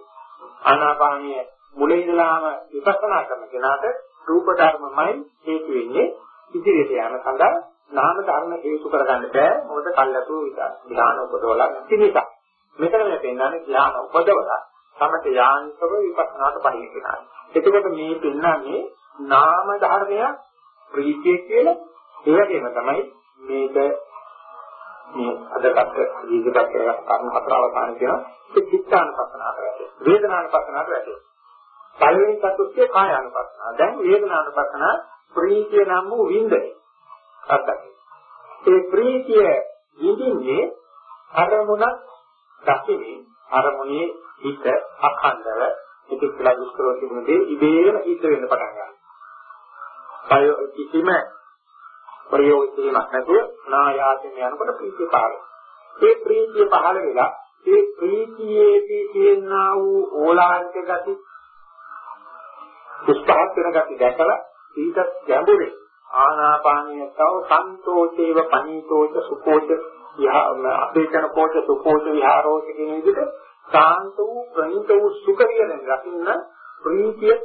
ආනාපානීය මුල ඉඳලාම විපස්සනා කරන කෙනාට රූප ධර්මමයි හේතු වෙන්නේ ඉදිරියට යන සඳහා නාම ධර්ම හේතු කරගන්න බෑ මොකද කල්ලාතු විධාන උපදවලා නැති නිසා මෙතන මේ පෙන්වන්නේ ධ්‍යාන උපදවලා සමත යාන්ත්‍රව විපස්සනාට පහින කෙනා. එතකොට මේ පෙන්වන්නේ නාම ධර්මය ප්‍රීතිය කියලා ඒ වගේම තමයි මේක මේ අදකට දීර්ඝපත් කරගත් කර්ම හතර අවසාන කියන ඒ චිත්තානුපස්සනාවට වැටේ. වේදනානුපස්සනාවට වැටේ. පළවෙනි චතුර්ථය කායානුපස්සනාව. දැන් වේදනානුපස්සනාව ප්‍රීතිය නම් වූ විඳිනේ. අර්ථයි. ඒ ප්‍රීතිය විඳින්නේ අරමුණක් දකිනේ අරමුණේ හිත අඛණ්ඩව ඉතින් කියලා දුෂ්කරව තිබුණේ ඉබේම හිත වෙන්න පටන් ගන්නවා. බය කිසිම ප්‍රයෝග කිරීමක් නැතුව නායාසයෙන් යනකොට ප්‍රීතිය පහළ ඒ ප්‍රීතිය පහළ වෙලා ඒ ප්‍රීතියේදී තියෙනා වූ ඕලාරික ගති පුස්තහත් වෙන ගති දැකලා ඊට ගැඹුරේ ආනාපානිය තව සන්තෝෂේව පනීතෝච සුකෝච අපේචන කෝච සුකෝච විහාරෝච කියන විදිහට සාන්ත වූ ප්‍රණීත වූ සුඛ කියන රකින්න ප්‍රීතිය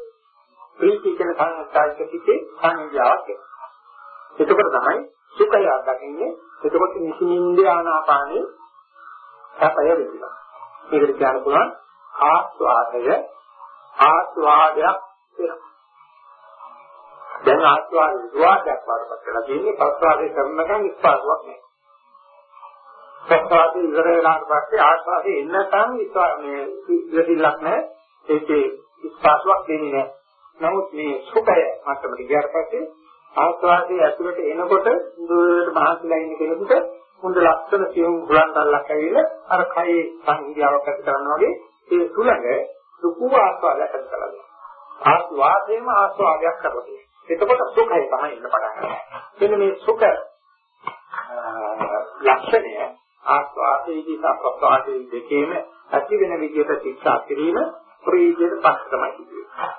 ප්‍රීතිය කියන සංස්කාරික පිටේ සංඥාවක් එතකොට තමයි සුඛය දකින්නේ එතකොට නිසින්ද ආනාපානේ සපය වෙනවා මේකට කියන්න පුළුවන් ආස්වාදය ආස්වාදයක් වෙනවා. දැන් ආස්වාද විවාදයක් වඩපත් කරලා තියෙන්නේ ප්‍රස්වාදේ කරනකම් ස්පාසුවක් නෑ. ප්‍රස්වාදේ ඉවර වෙනාට පස්සේ ආස්වාදේ එන්නකම් මේ ඉවරිල්ලක් නෑ. ඒකේ ස්පාසුවක් දෙන්නේ නෑ. නමුත් මේ සුඛය මට්ටමට ගියාට පස්සේ ආස්වාදයේ ඇතුළට එනකොට දුරට මහත්ලා ඉන්න කෙනෙකුට හොඳ ලක්ෂණ සියුම් හුලංගල්ලක් ඇවිල්ලා අර කයේ සංහිඳියාවක් ඇති කරනවා වගේ ඒ සුළඟ සුකුව ආස්වාදයක් ඇති කරගන්නවා. ආස්වාදයේම ආස්වාදයක් කරලා එතකොට සුඛය තමයි ඉන්න පටන් ගන්න. මෙන්න මේ සුඛ ලක්ෂණය ආස්වාදයේදී සප්‍රස්වාදයේ දෙකේම ඇති වෙන විදිහට ශික්ෂා කිරීම ප්‍රීතියට පස්ස තමයි කියන්නේ.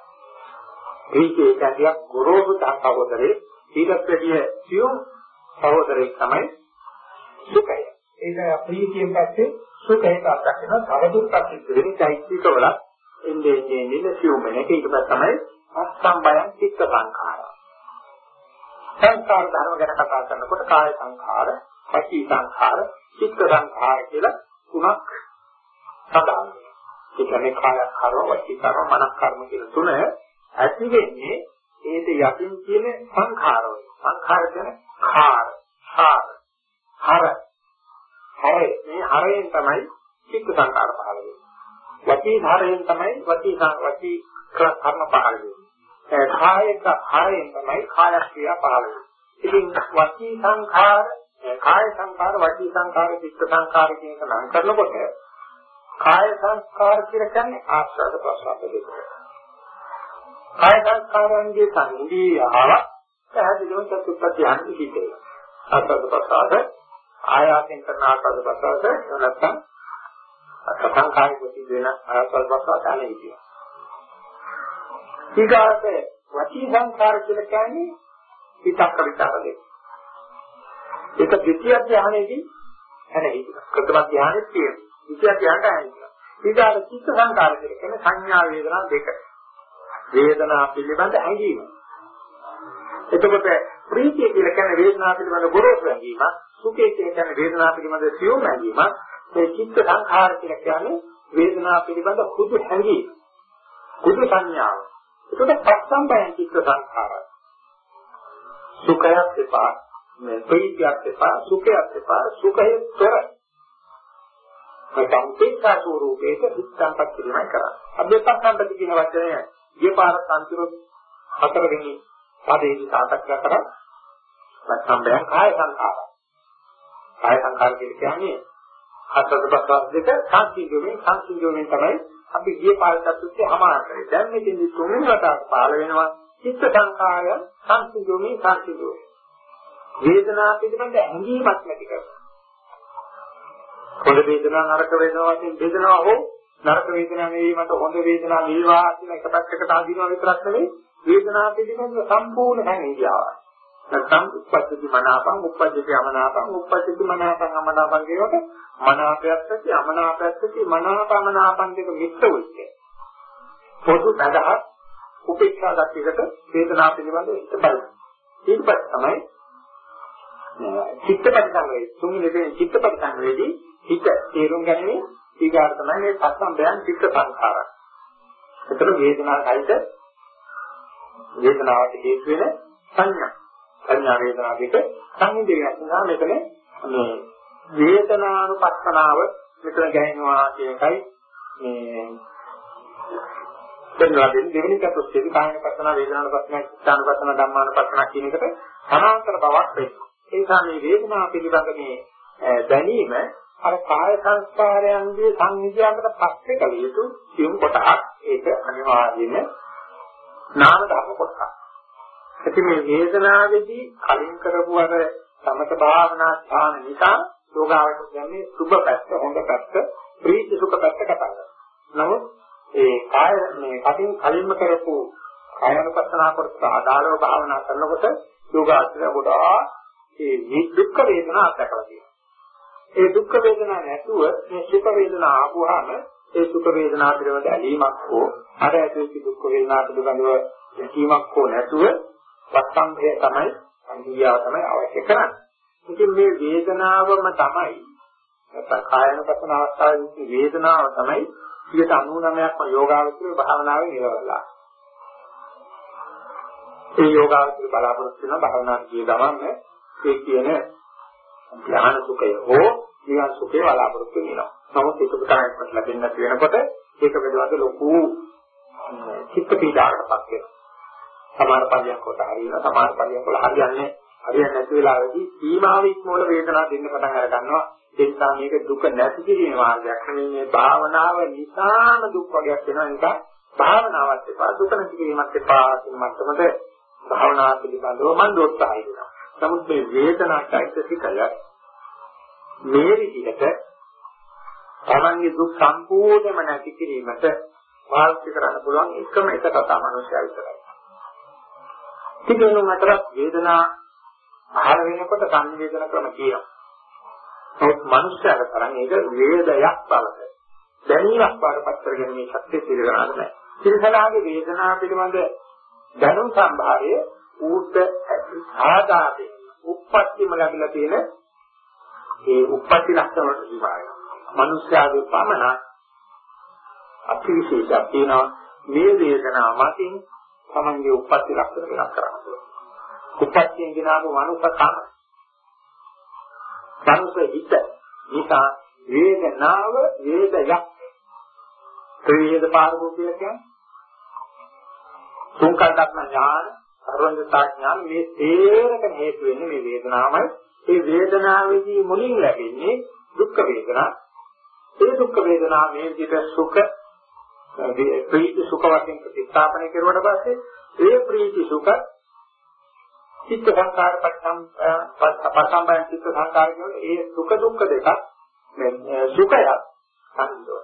ප්‍රීතිය කියන්නේ ගොරෝසු සහෝදරේ ඊටත්දී සියුම් සහෝදරේ තමයි සුඛය. ඒක ප්‍රීතියෙන් පස්සේ සුඛයට අත්දැක වෙන තවදුරටත් ඉදිරියට චෛත්‍යකවල එන්නේ එන්නේ එන්නේ සියුම් වෙන එක ඊට පස්සේ තමයි සම්බයං චිත්ත සංඛාර. සංස්කාර ධර්ම ගැන කතා කරනකොට කාය සංඛාර, වචී සංඛාර, චිත්ත සංඛාර කියලා තුනක් සඳහන් වෙනවා. ඒ කියන්නේ කාය කර්ම, වචී කර්ම, මනස් කර්ම කියන තුන ඇති වෙන්නේ ඒට යටින් කියන සංඛාරවල. සංඛාර කියන්නේ කාර, හාර, හර. හරේ මේ හරයෙන් තමයි චිත්ත සංඛාර පහළ වෙන්නේ. වචී ධාරයෙන් තමයි වචී වචී කර්ම පහළ වෙන්නේ. කායික කායෙන් තමයි කාය ක්‍රියා පහළ වෙන්නේ. ඉතින් වචී සංඛාර, කාය සංඛාර, වචී සංඛාර, චිත්ත සංඛාර කියන එක නම් කරනකොට කාය සංස්කාර කියලා කියන්නේ ආස්වාද ප්‍රසආද දෙක. කාය සංස්කාරයන්ගේ සංදීයාව පැහැදිලිව චතුප්පති යන්නේ හිතේ. ආස්වාද ප්‍රසආද ආයාසෙන් කරන ආස්වාද ප්‍රසආද නැත්නම් සංඛාරික සිද්ධ වෙන ආස්වාද ප්‍රසආද අනේ ඊගාට වචී සංස්කාර කියලා කියන්නේ හිතක් විතර දෙක. ඒක ද්විතිය ධානයේදී හැරෙයි. ප්‍රථම ධානයේ තියෙන. ද්විතිය ධානයට හැරෙයි. ඊගාට චිත්ත සංස්කාර කියලා කියන්නේ සංඥා වේදනා දෙක. වේදනා පිළිබඳ හැඟීම. එතකොට ප්‍රීතිය කියලා කියන්නේ වේදනා පිළිබඳ ගොරෝසු හැඟීම. සුඛය කියලා කියන්නේ වේදනා පිළිබඳ සියුම් හැඟීම. ඒ චිත්ත සංඛාර කියලා කියන්නේ වේදනා පිළිබඳ කුදු හැඟීම. කුදු සංඥාව. ඒකට පස්සම්බයන් චිත්ත සංඛාරය. සුඛයක් එපා, මේ ප්‍රීතියක් එපා, සුඛයක් එපා, සුඛයේ තොර. සංකේත ස්වරූපයක විස්තම්පත් කිරීමයි කරන්නේ. අභ්‍යපස්සම්පති කියන වචනය ඊපාරත් අන්තිම හතරවෙනි පදේදී සාකච්ඡා කරා. පස්සම්බයන් කාය සංඛාරය. කාය සංඛාර කියන්නේ හතර ප්‍රකාශ දෙක සංසිද්ධුවෙන් සංසිද්ධුවෙන් තමයි අපි ගිය පාරකත්වයේ හමාරයි. දැන් මෙතෙන්දි තුන්වෙනි වතාවට පාල වෙනවා චිත්ත සංකාරය සංසිද්ධුමේ සංසිද්ධුවේ. වේදනා පිළිබඳ හැඟීමක් නැති කරනවා. හොඳ වේදනා නරක වේදනා වශයෙන් වේදනාව හෝ නරක වේදනා නෙවෙයි මට හොඳ වේදනා වේවා කියන එක පැත්තකට අදිනවා විතරක් නෙවෙයි වේදනා පිළිබඳ සම්පූර්ණ හැඟීමාවක්. නැත්නම් උපපද්ධති මනාපං උපපද්ධති අමනාපං උපපද්ධති මනාපං අමනාපං කියනකොට මනාපයත් ඇති අමනාපයත් ඇති මනාපමනාපං දෙක මිශ්‍ර වෙච්ච පොදු බඳහත් උපේක්ෂා දක්ෂයකට වේදනාව පිළිබඳව හිත බලන. ඊට පස්සේ තමයි චිත්තපරිසංවේදී තුන්වෙනි දෙන්නේ චිත්තපරිසංවේදී හිත තේරුම් ගැනීම ඊගාට තමයි මේ පස්සම්බයන් චිත්ත සංඛාරය. ඒතර වේදනාවයිද වේදනාවට හේතු වෙන සංඥා. සංඥා වේදනා දෙක සංහිඳියක් නිසා මෙතන මේ වේදනානුපස්සනාව මෙතන ගැහෙනවා කියන එකයි මේ දෙන්නවා දෙන්නේ දෙවෙනි කටුස්සේදී කායනුපස්සන වේදනානුපස්සන චිත්තානුපස්සන ධම්මානුපස්සන කියන එකට සමාන්තර බවක් වෙනවා. ඒ නිසා මේ වේදනාව පිළිබඳ මේ දැනීම අර කාය සංස්කාරයන්ගේ සංහිඳියකට පස්සේ කල යුතු සියුම් කොටක් ඒක අනිවාර්යයෙන්ම නාම ධර්ම කොටක්. ඉතින් මේ වේදනාවේදී කලින් කරපු අර සමත භාවනා ස්ථාන නිසා යෝගාවට කියන්නේ සුභ පැත්ත හොඳ පැත්ත ප්‍රීති සුඛ පැත්ත කතා කරනවා. නමුත් ඒ කාය මේ කටින් කලින්ම කරපු කායනුපස්සනා කොටස ආදාළව භාවනා කරනකොට යෝගාචරය ගොඩාක් ඒ දුක් වේදනා අත්දකලා තියෙනවා. ඒ දුක් වේදනා නැතුව මේ සුඛ වේදනා ආවම ඒ සුඛ වේදනා පිළිබඳ ඇලීමක් හෝ අර ඇතුළේ දුක් වේදනා පිළිබඳව දැකීමක් හෝ නැතුව වත්තම්භය තමයි අන්තියාව තමයි අවශ්‍ය කරන්නේ. ඉතින් මේ වේදනාවම තමයි නැත්නම් කායනපතන අවස්ථාවේදී වේදනාව තමයි 99%ක්ම යෝගාවචර භාවනාවේ නිරවලා. ඒ යෝගාවචර බලාපොරොත්තු වෙන භාවනා කිය ගමන් ඒ කියන ඥාන සුඛය හෝ නිවන් සුඛය බලාපොරොත්තු වෙනවා. නමුත් ඒක පුතායකට ලැබෙන්න වෙනකොට ඒක පිළිබඳ ලොකු චිත්ත පීඩාවකටපත් වෙනවා. සමහර පරියක් කොට හරියනවා සමහර පරියක් වල හරියන්නේ හරියන්නේ නැති වෙලාවෙදී සීමාව ඉක්මවල වේදනාව දෙන්න පටන් අර ගන්නවා. ඒ නිසා මේක දුක නැති කිරීම මාර්ගයක් නෙවෙයි මේ භාවනාව නිසාම දුක් වර්ගයක් වෙනවා නිසා භාවනාවත් එපා දුක නැති කිරීමත් එපා කියන මට්ටමට භාවනාව පිළිබඳව මම දෝත්සාහය කරනවා. නමුත් මේ වේදනා චෛතසිකය මේ විදිහට තමන්ගේ දුක් සම්පූර්ණයෙන්ම නැති කිරීමට පාවිච්චි කරන්න පුළුවන් එකම එක කතා මනුෂ්‍යය විතරයි. තිබෙන අතර වේදනා ආහාර වෙනකොට සංවේදන ක්‍රම කියනවා. නමුත් මනුෂ්‍යයාට තරම් ඒක වේදයක් බවට දැනීමක් බවටපත් කරගෙන මේ ශක්තිය පිළිගන්නට නැහැ. සිරසලාගේ වේදනාව පිළිබඳ දැනුම් සම්භාරය ඌට ආදාතේ උප්පත්තිම ලැබිලා තියෙන ඒ උප්පත්ති ලක්ෂණ වලට විභාගය. මනුෂ්‍යයාගේ පමණ අතිවිශේෂයක් තියෙනවා මේ වේදනාව මතින් තමන්ගේ උප්පත්ති ලක්ෂණ වෙනස් කරන්න පුළුවන්. උප්පත්තියෙන් ගෙනාවු මනුෂ්‍යකම. මනුෂ්‍ය හිත නිසා වේදනාව වේදයක්. ත්‍රිවේද පාරභූ කියලා කියන්නේ. තුන්කඩක්ම ඥාන, සර්වඥතා ඥාන මේ තේරකම හේතු වෙන්නේ මේ වේදනාවයි. ඒ වේදනාවේදී මුලින් ලැබෙන්නේ දුක් වේදනා. ඒ දුක් වේදනාව මේ විදිහට සුඛ ප්‍රීති සුඛ වශයෙන් ප්‍රතිස්ථාපනය කරුවාට පස්සේ ඒ ප්‍රීති සුඛ චිත්ත සංකාර පස්සම් පස්සම්බයන් චිත්ත සංකාර කියන්නේ ඒ සුඛ දුක්ඛ දෙකක් සුඛය සංදෝ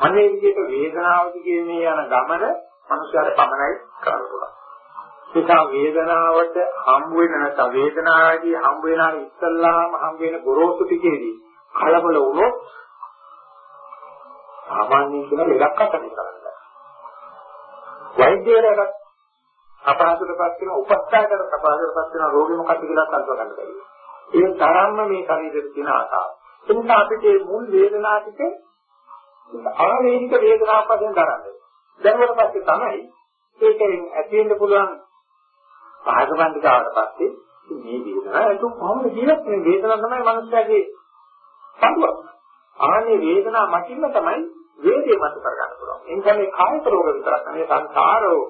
අනේ විදිහට වේදනාව දිගේ මේ යන ගමන මනුෂ්‍යයාට පමණයි කරන්න පුළුවන්. නිසා වේදනාවට හම්බ වෙන නැත්නම් වේදනාවේදී හම්බ වෙනා ඉස්සල්ලාම හම්බ වෙන ගොරෝසු ටිකේදී කලබල වුණොත් සාමාන්‍යයෙන් කියන ලෙඩක් අතනේ කරන්නේ. වෛද්‍යවරයාට අපහසුතාවපත් වෙන උපස්ථායකට අපහසුතාවපත් වෙන රෝගී මොකක්ද කියලා කල්පනා කරන්න බැහැ. ඒ තරම්ම මේ ශරීරෙට තියෙන ආසාව. ඒ නිසා අපිට මුල් වේදනා ටික ආවේනික වේදනාවක් වශයෙන් දරන්නේ. දැනුවට පස්සේ තමයි ඒකෙන් ඇති වෙන්න පුළුවන් භාගබන්ධිකාවට පස්සේ මේ වේදනාව ඒක කොහොමද ජීවත් වෙන්නේ වේදනාව තමයි මනුස්සයාගේ පඬුවක්. ආනේ වේදනාව මතින්ම තමයි වේදේ මත කරගන්න පුළුවන්. ඒ නිසා මේ කායික රෝග විතරක් නෙවෙයි සංසාරෝ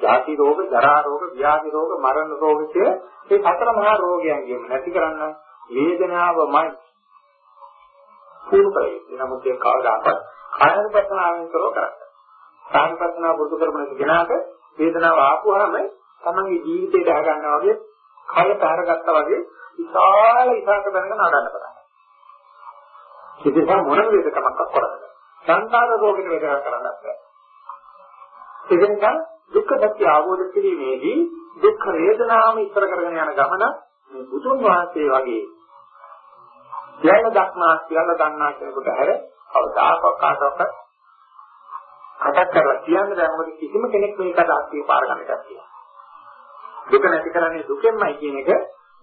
ජාති රෝග, ජරා රෝග, ව්‍යාධි රෝග, මරණ රෝග කිය මේ සතර මහා රෝගයන්ගෙන් නැති කරන්න වේදනාවමයි පුරු කරේ. නමුත් ඒ කවදාකවත් කායනුපස්සනාවෙන් කරව කරන්නේ. කායනුපස්සනාව පුරුදු කරගෙන ඉගෙනාට වේදනාව ආපුවාම තමන්ගේ ජීවිතේ දහ ගන්නවා වගේ කය පැහැරගත්තා වගේ විශාල ඉසాక දැනගෙන නඩන්න පටන් ගන්නවා. ඉතින් මොන වේදකමක් කරන්නේ. සංකාර රෝගෙට වේදනා කරන්නත් බැහැ. ඒ නිසා දුක්ඛ සත්‍ය අවබෝධ කිරීමේදී දුක් වේදනාම ඉස්සර කරගෙන යන ගමන මේ බුදුන් වහන්සේ වගේ සියල්ල දක්නා සියල්ල දන්නා කෙනෙකුට හැර අවදාපක් කාටවත් කතා කරලා කියන්න බෑ මොකද කිසිම කෙනෙක් මේක අදාස්තිය පාර ගන්න කැමතියි. දුක නැති කරන්නේ දුකෙන්මයි කියන එක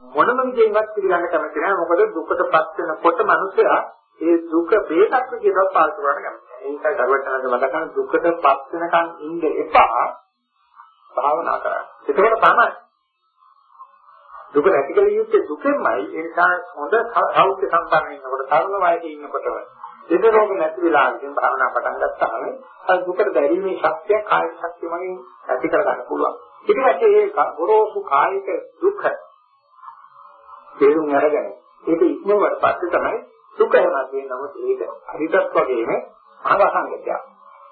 මොනම විදිහෙන්වත් පිළිගන්න කැමති නෑ මොකද දුකටපත් වෙනකොට මිනිසයා ඒ දුක බේතක් විදිහට පාවිච්චි කරන්න කැමතියි. ඒකයි දරුවචනන්ද මතකන දුකටපත් වෙනකන් ඉන්න එපා භාවනා කරන්න. ඒකවල තමයි දුක නැති කළ යුත්තේ දුකෙන්මයි ඒ නිසා හොඳ සෞඛ්‍ය සම්පන්න ඉන්නකොට තරුණ වයසේ ඉන්නකොටම දෙද රෝග නැති වෙලා ඉතින් භාවනා පටන් ගත්තාම අර දුකට දැරීමේ ශක්තිය කාය ශක්තිය මගින් ඇති කර ගන්න පුළුවන්. ඊට පස්සේ ඒ ගොරෝසු කායික දුක තේරුම් අරගෙන ඒක ඉක්මවට පස්සේ තමයි සුඛ වෙනවා කියන නමුත් ඒක හරිදත් වගේම අවසංගතයක්.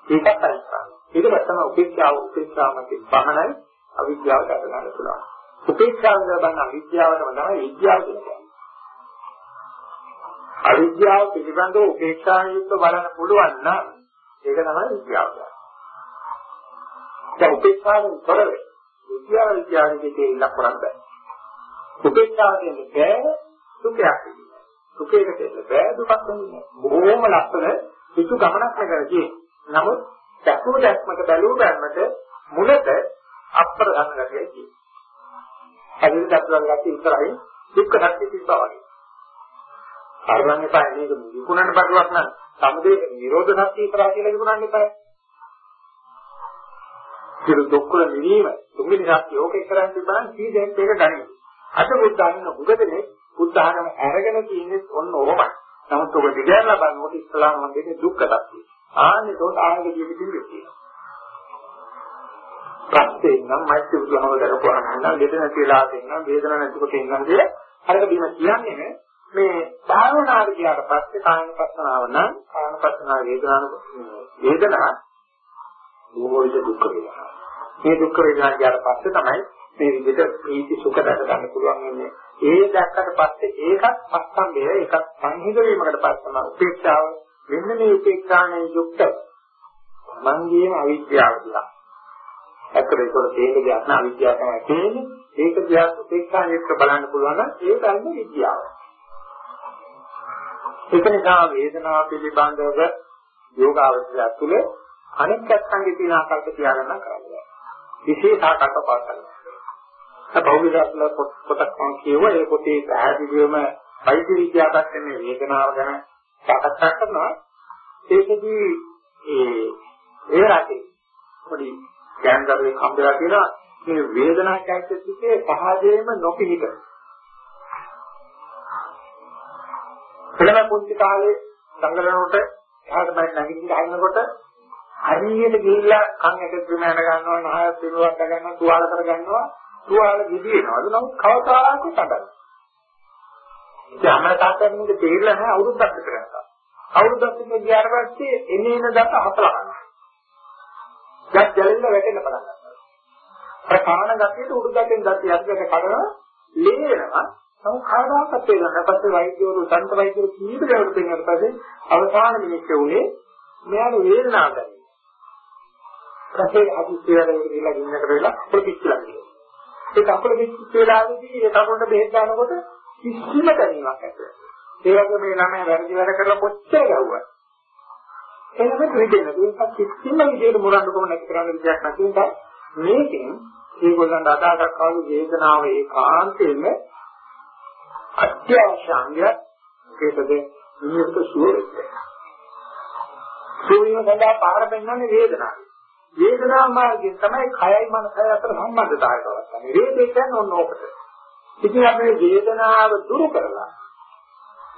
ඒකත් අයිතියි. ඊට පස්සේ උපේක්ෂාව උපේක්ෂාවකින් පහනයි අවිද්‍යාව දක ගන්න පුළුවන්. උපේක්ෂාව කරන අවිද්‍යාවටම තමයි විද්‍යාව කියන්නේ. අවිද්‍යාව පිළිබඳව උපේක්ෂාවෙන් යුක්ත බලන්න පුළුවන් නම් ඒක තමයි විද්‍යාව කියන්නේ. දැන් උපේක්ෂාවෙන් තොරව විද්‍යාව විද්‍යාවේ ඉල්ලක් කරන්න බෑ. උපේක්ෂාව කියන්නේ බෑ සුඛයක් විදිහට. සුඛයකට එන්න බෑ දුකක් වෙන්නේ. බොහොම ලස්සන පිටු ගමනක් කරගන්නේ. නමුත් චක්කු දැක්මක බැලුව බැලමට මුලට අප්‍ර ගන්න ගැතියි කියන්නේ. හදිසි දක්වන ගැටි ඉස්සරහින් දුක්ඛ සත්‍ය තිබ්බා වගේ. අරගන්න එපා මේක විකුණන්න බඩුවක් නම් සමුදේ නිරෝධ සත්‍ය ඉස්සරහ කියලා විකුණන්න එපා. සියලු දුක්ඛල නිවීම තුන්වෙනි සත්‍ය ඕක ඉස්සරහින් තිබ්බනම් කී දෙයක් ඒක ගනිමු. අද බුද්ධාගම බුදුදෙනේ බුද්ධාගම අරගෙන තියෙන්නේ ඔන්න ඔහොමයි. නමුත් ඔබ දිගහැරලා බලනකොට ඉස්ලාම වන්දනේ දුක්ඛ සත්‍ය. ආන්නේ තෝත ආයේ ජීවිතින් තියෙනවා. ප්‍රත්‍යේ නම් මෛත්‍රී බුදුහම දරපුවාම නම් ලෙඩ නැති වෙලා දෙන්නම් වේදනාවක් නැතිකොට එන්නම් කිය. හරියට බීම කියන්නේ මේ භාවනාව කියාට පස්සේ කායන පස්සනාව නම් කායන පස්සනාව වේදනාව වේදනා දුකෝවිද දුක් වේදනා. මේ දුක් වේදනා කියාට පස්සේ තමයි මේ විදිහට ප්‍රීති සුඛ දැක ගන්න පුළුවන් වෙන්නේ. ඒ දැක්කට පස්සේ ඒකත් පස්සම්බය ඒකත් සංහිඳ වීමකට පස්සම උපේක්ෂාව මෙන්න මේ උපේක්ෂානේ යුක්ත මංගේම අවිද්‍යාව දිහා. ඇත්තට ඒක තේින්න දෙයක් නෑ අවිද්‍යාව තමයි තේින්නේ. ඒක දිහා උපේක්ෂානේ එක්ක බලන්න පුළුවන් නම් ඒක අන්න විද්‍යාව. ඒක නිසා වේදනාව පිළිබඳව යෝගාවචරය තුළ අනෙක් පැත්තන්ගේ තියෙන ආකල්ප තියාගන්න කරන්නේ. විශේෂ ආකල්ප පාසල. බෞද්ධයන්ලා පොතක් මම කියුවා. ඒ පොතේ පැහැදිලිවම වෛද්‍ය විද්‍යාවට මේ වේදනාව ගැන සාකච්ඡා කරනවා. ඒකදී ඒ ඒ රටේ පොඩි ගැන්දරේ කම්බලා කියලා මේ වේදනා චෛතසිකයේ පහදේම නොපිහිට. පළම පුංචි කාලේ දඟලනකොට එහාට බයි නැගිටින්න හදනකොට හරියට ගිහිල්ලා කන් එක විමෑන ගන්නවා නහය පිරුවක් ගන්නවා තුවාල කර ගන්නවා. තුවාල ගිදිනවද නමුත් කවදාවත් තදයි. ඉතින් අමර තාත්තෙන්ද තේරෙලා නැහැ අවුරුද්දක් විතර යනවා. අවුරුද්දක් විතර ගියාට පස්සේ එන්නේ එන දත හතලා ගන්නවා. දැන් ජලෙල්ල වැටෙන්න පටන් ගන්නවා. අර කාණ ගතියට උඩුදකින් ගතිය අද්දක කඩන ලේනවා. නමුත් කවදාකවත් තේරෙන්නේ නැහැ. පස්සේ වෛද්‍යවරු සංත වෛද්‍යවරු කීප දෙනෙකුට දෙන්නට පස්සේ අවසාන මිනිස්සේ උනේ මෙයාගේ වේදනාව දැනෙනවා. පස්සේ අපි කියලා දෙන්න ගින්නකට වෙලා ප්‍රතික්‍රියා කරනවා. ඒ කකුල පිච්චිච්ච වෙලාවේදී ඒ කකුලට බෙහෙත් ගන්නකොට කිසිම දැනීමක් ඇති ඒ වගේ මේ ළමයා වැරදි වැඩ කරලා කොච්චර ගැහුවා. එහෙම දෙන්න දුන්නත් කිසිම විදිහට මුරන්නකම නැති කරන්න විදියක් නැති නිසා මේකෙන් ඒගොල්ලන්ට අදාළක් ආවු වේදනාව ඒකාන්තයෙන්ම අත්‍යවශ්‍ය අංගයක් ඒකද නියත සුවය. සුවය සඳහා පාර පෙන්වන්නේ වේදනාවයි. වේදනා මාර්ගයෙන් තමයි කයයි මනසයි අතර සම්බන්ධතාවය පවත්න්නේ. වේදේ කියන්නේ ඔන්න ඕකට. ඉතින් අපි වේදනාව දුරු කරලා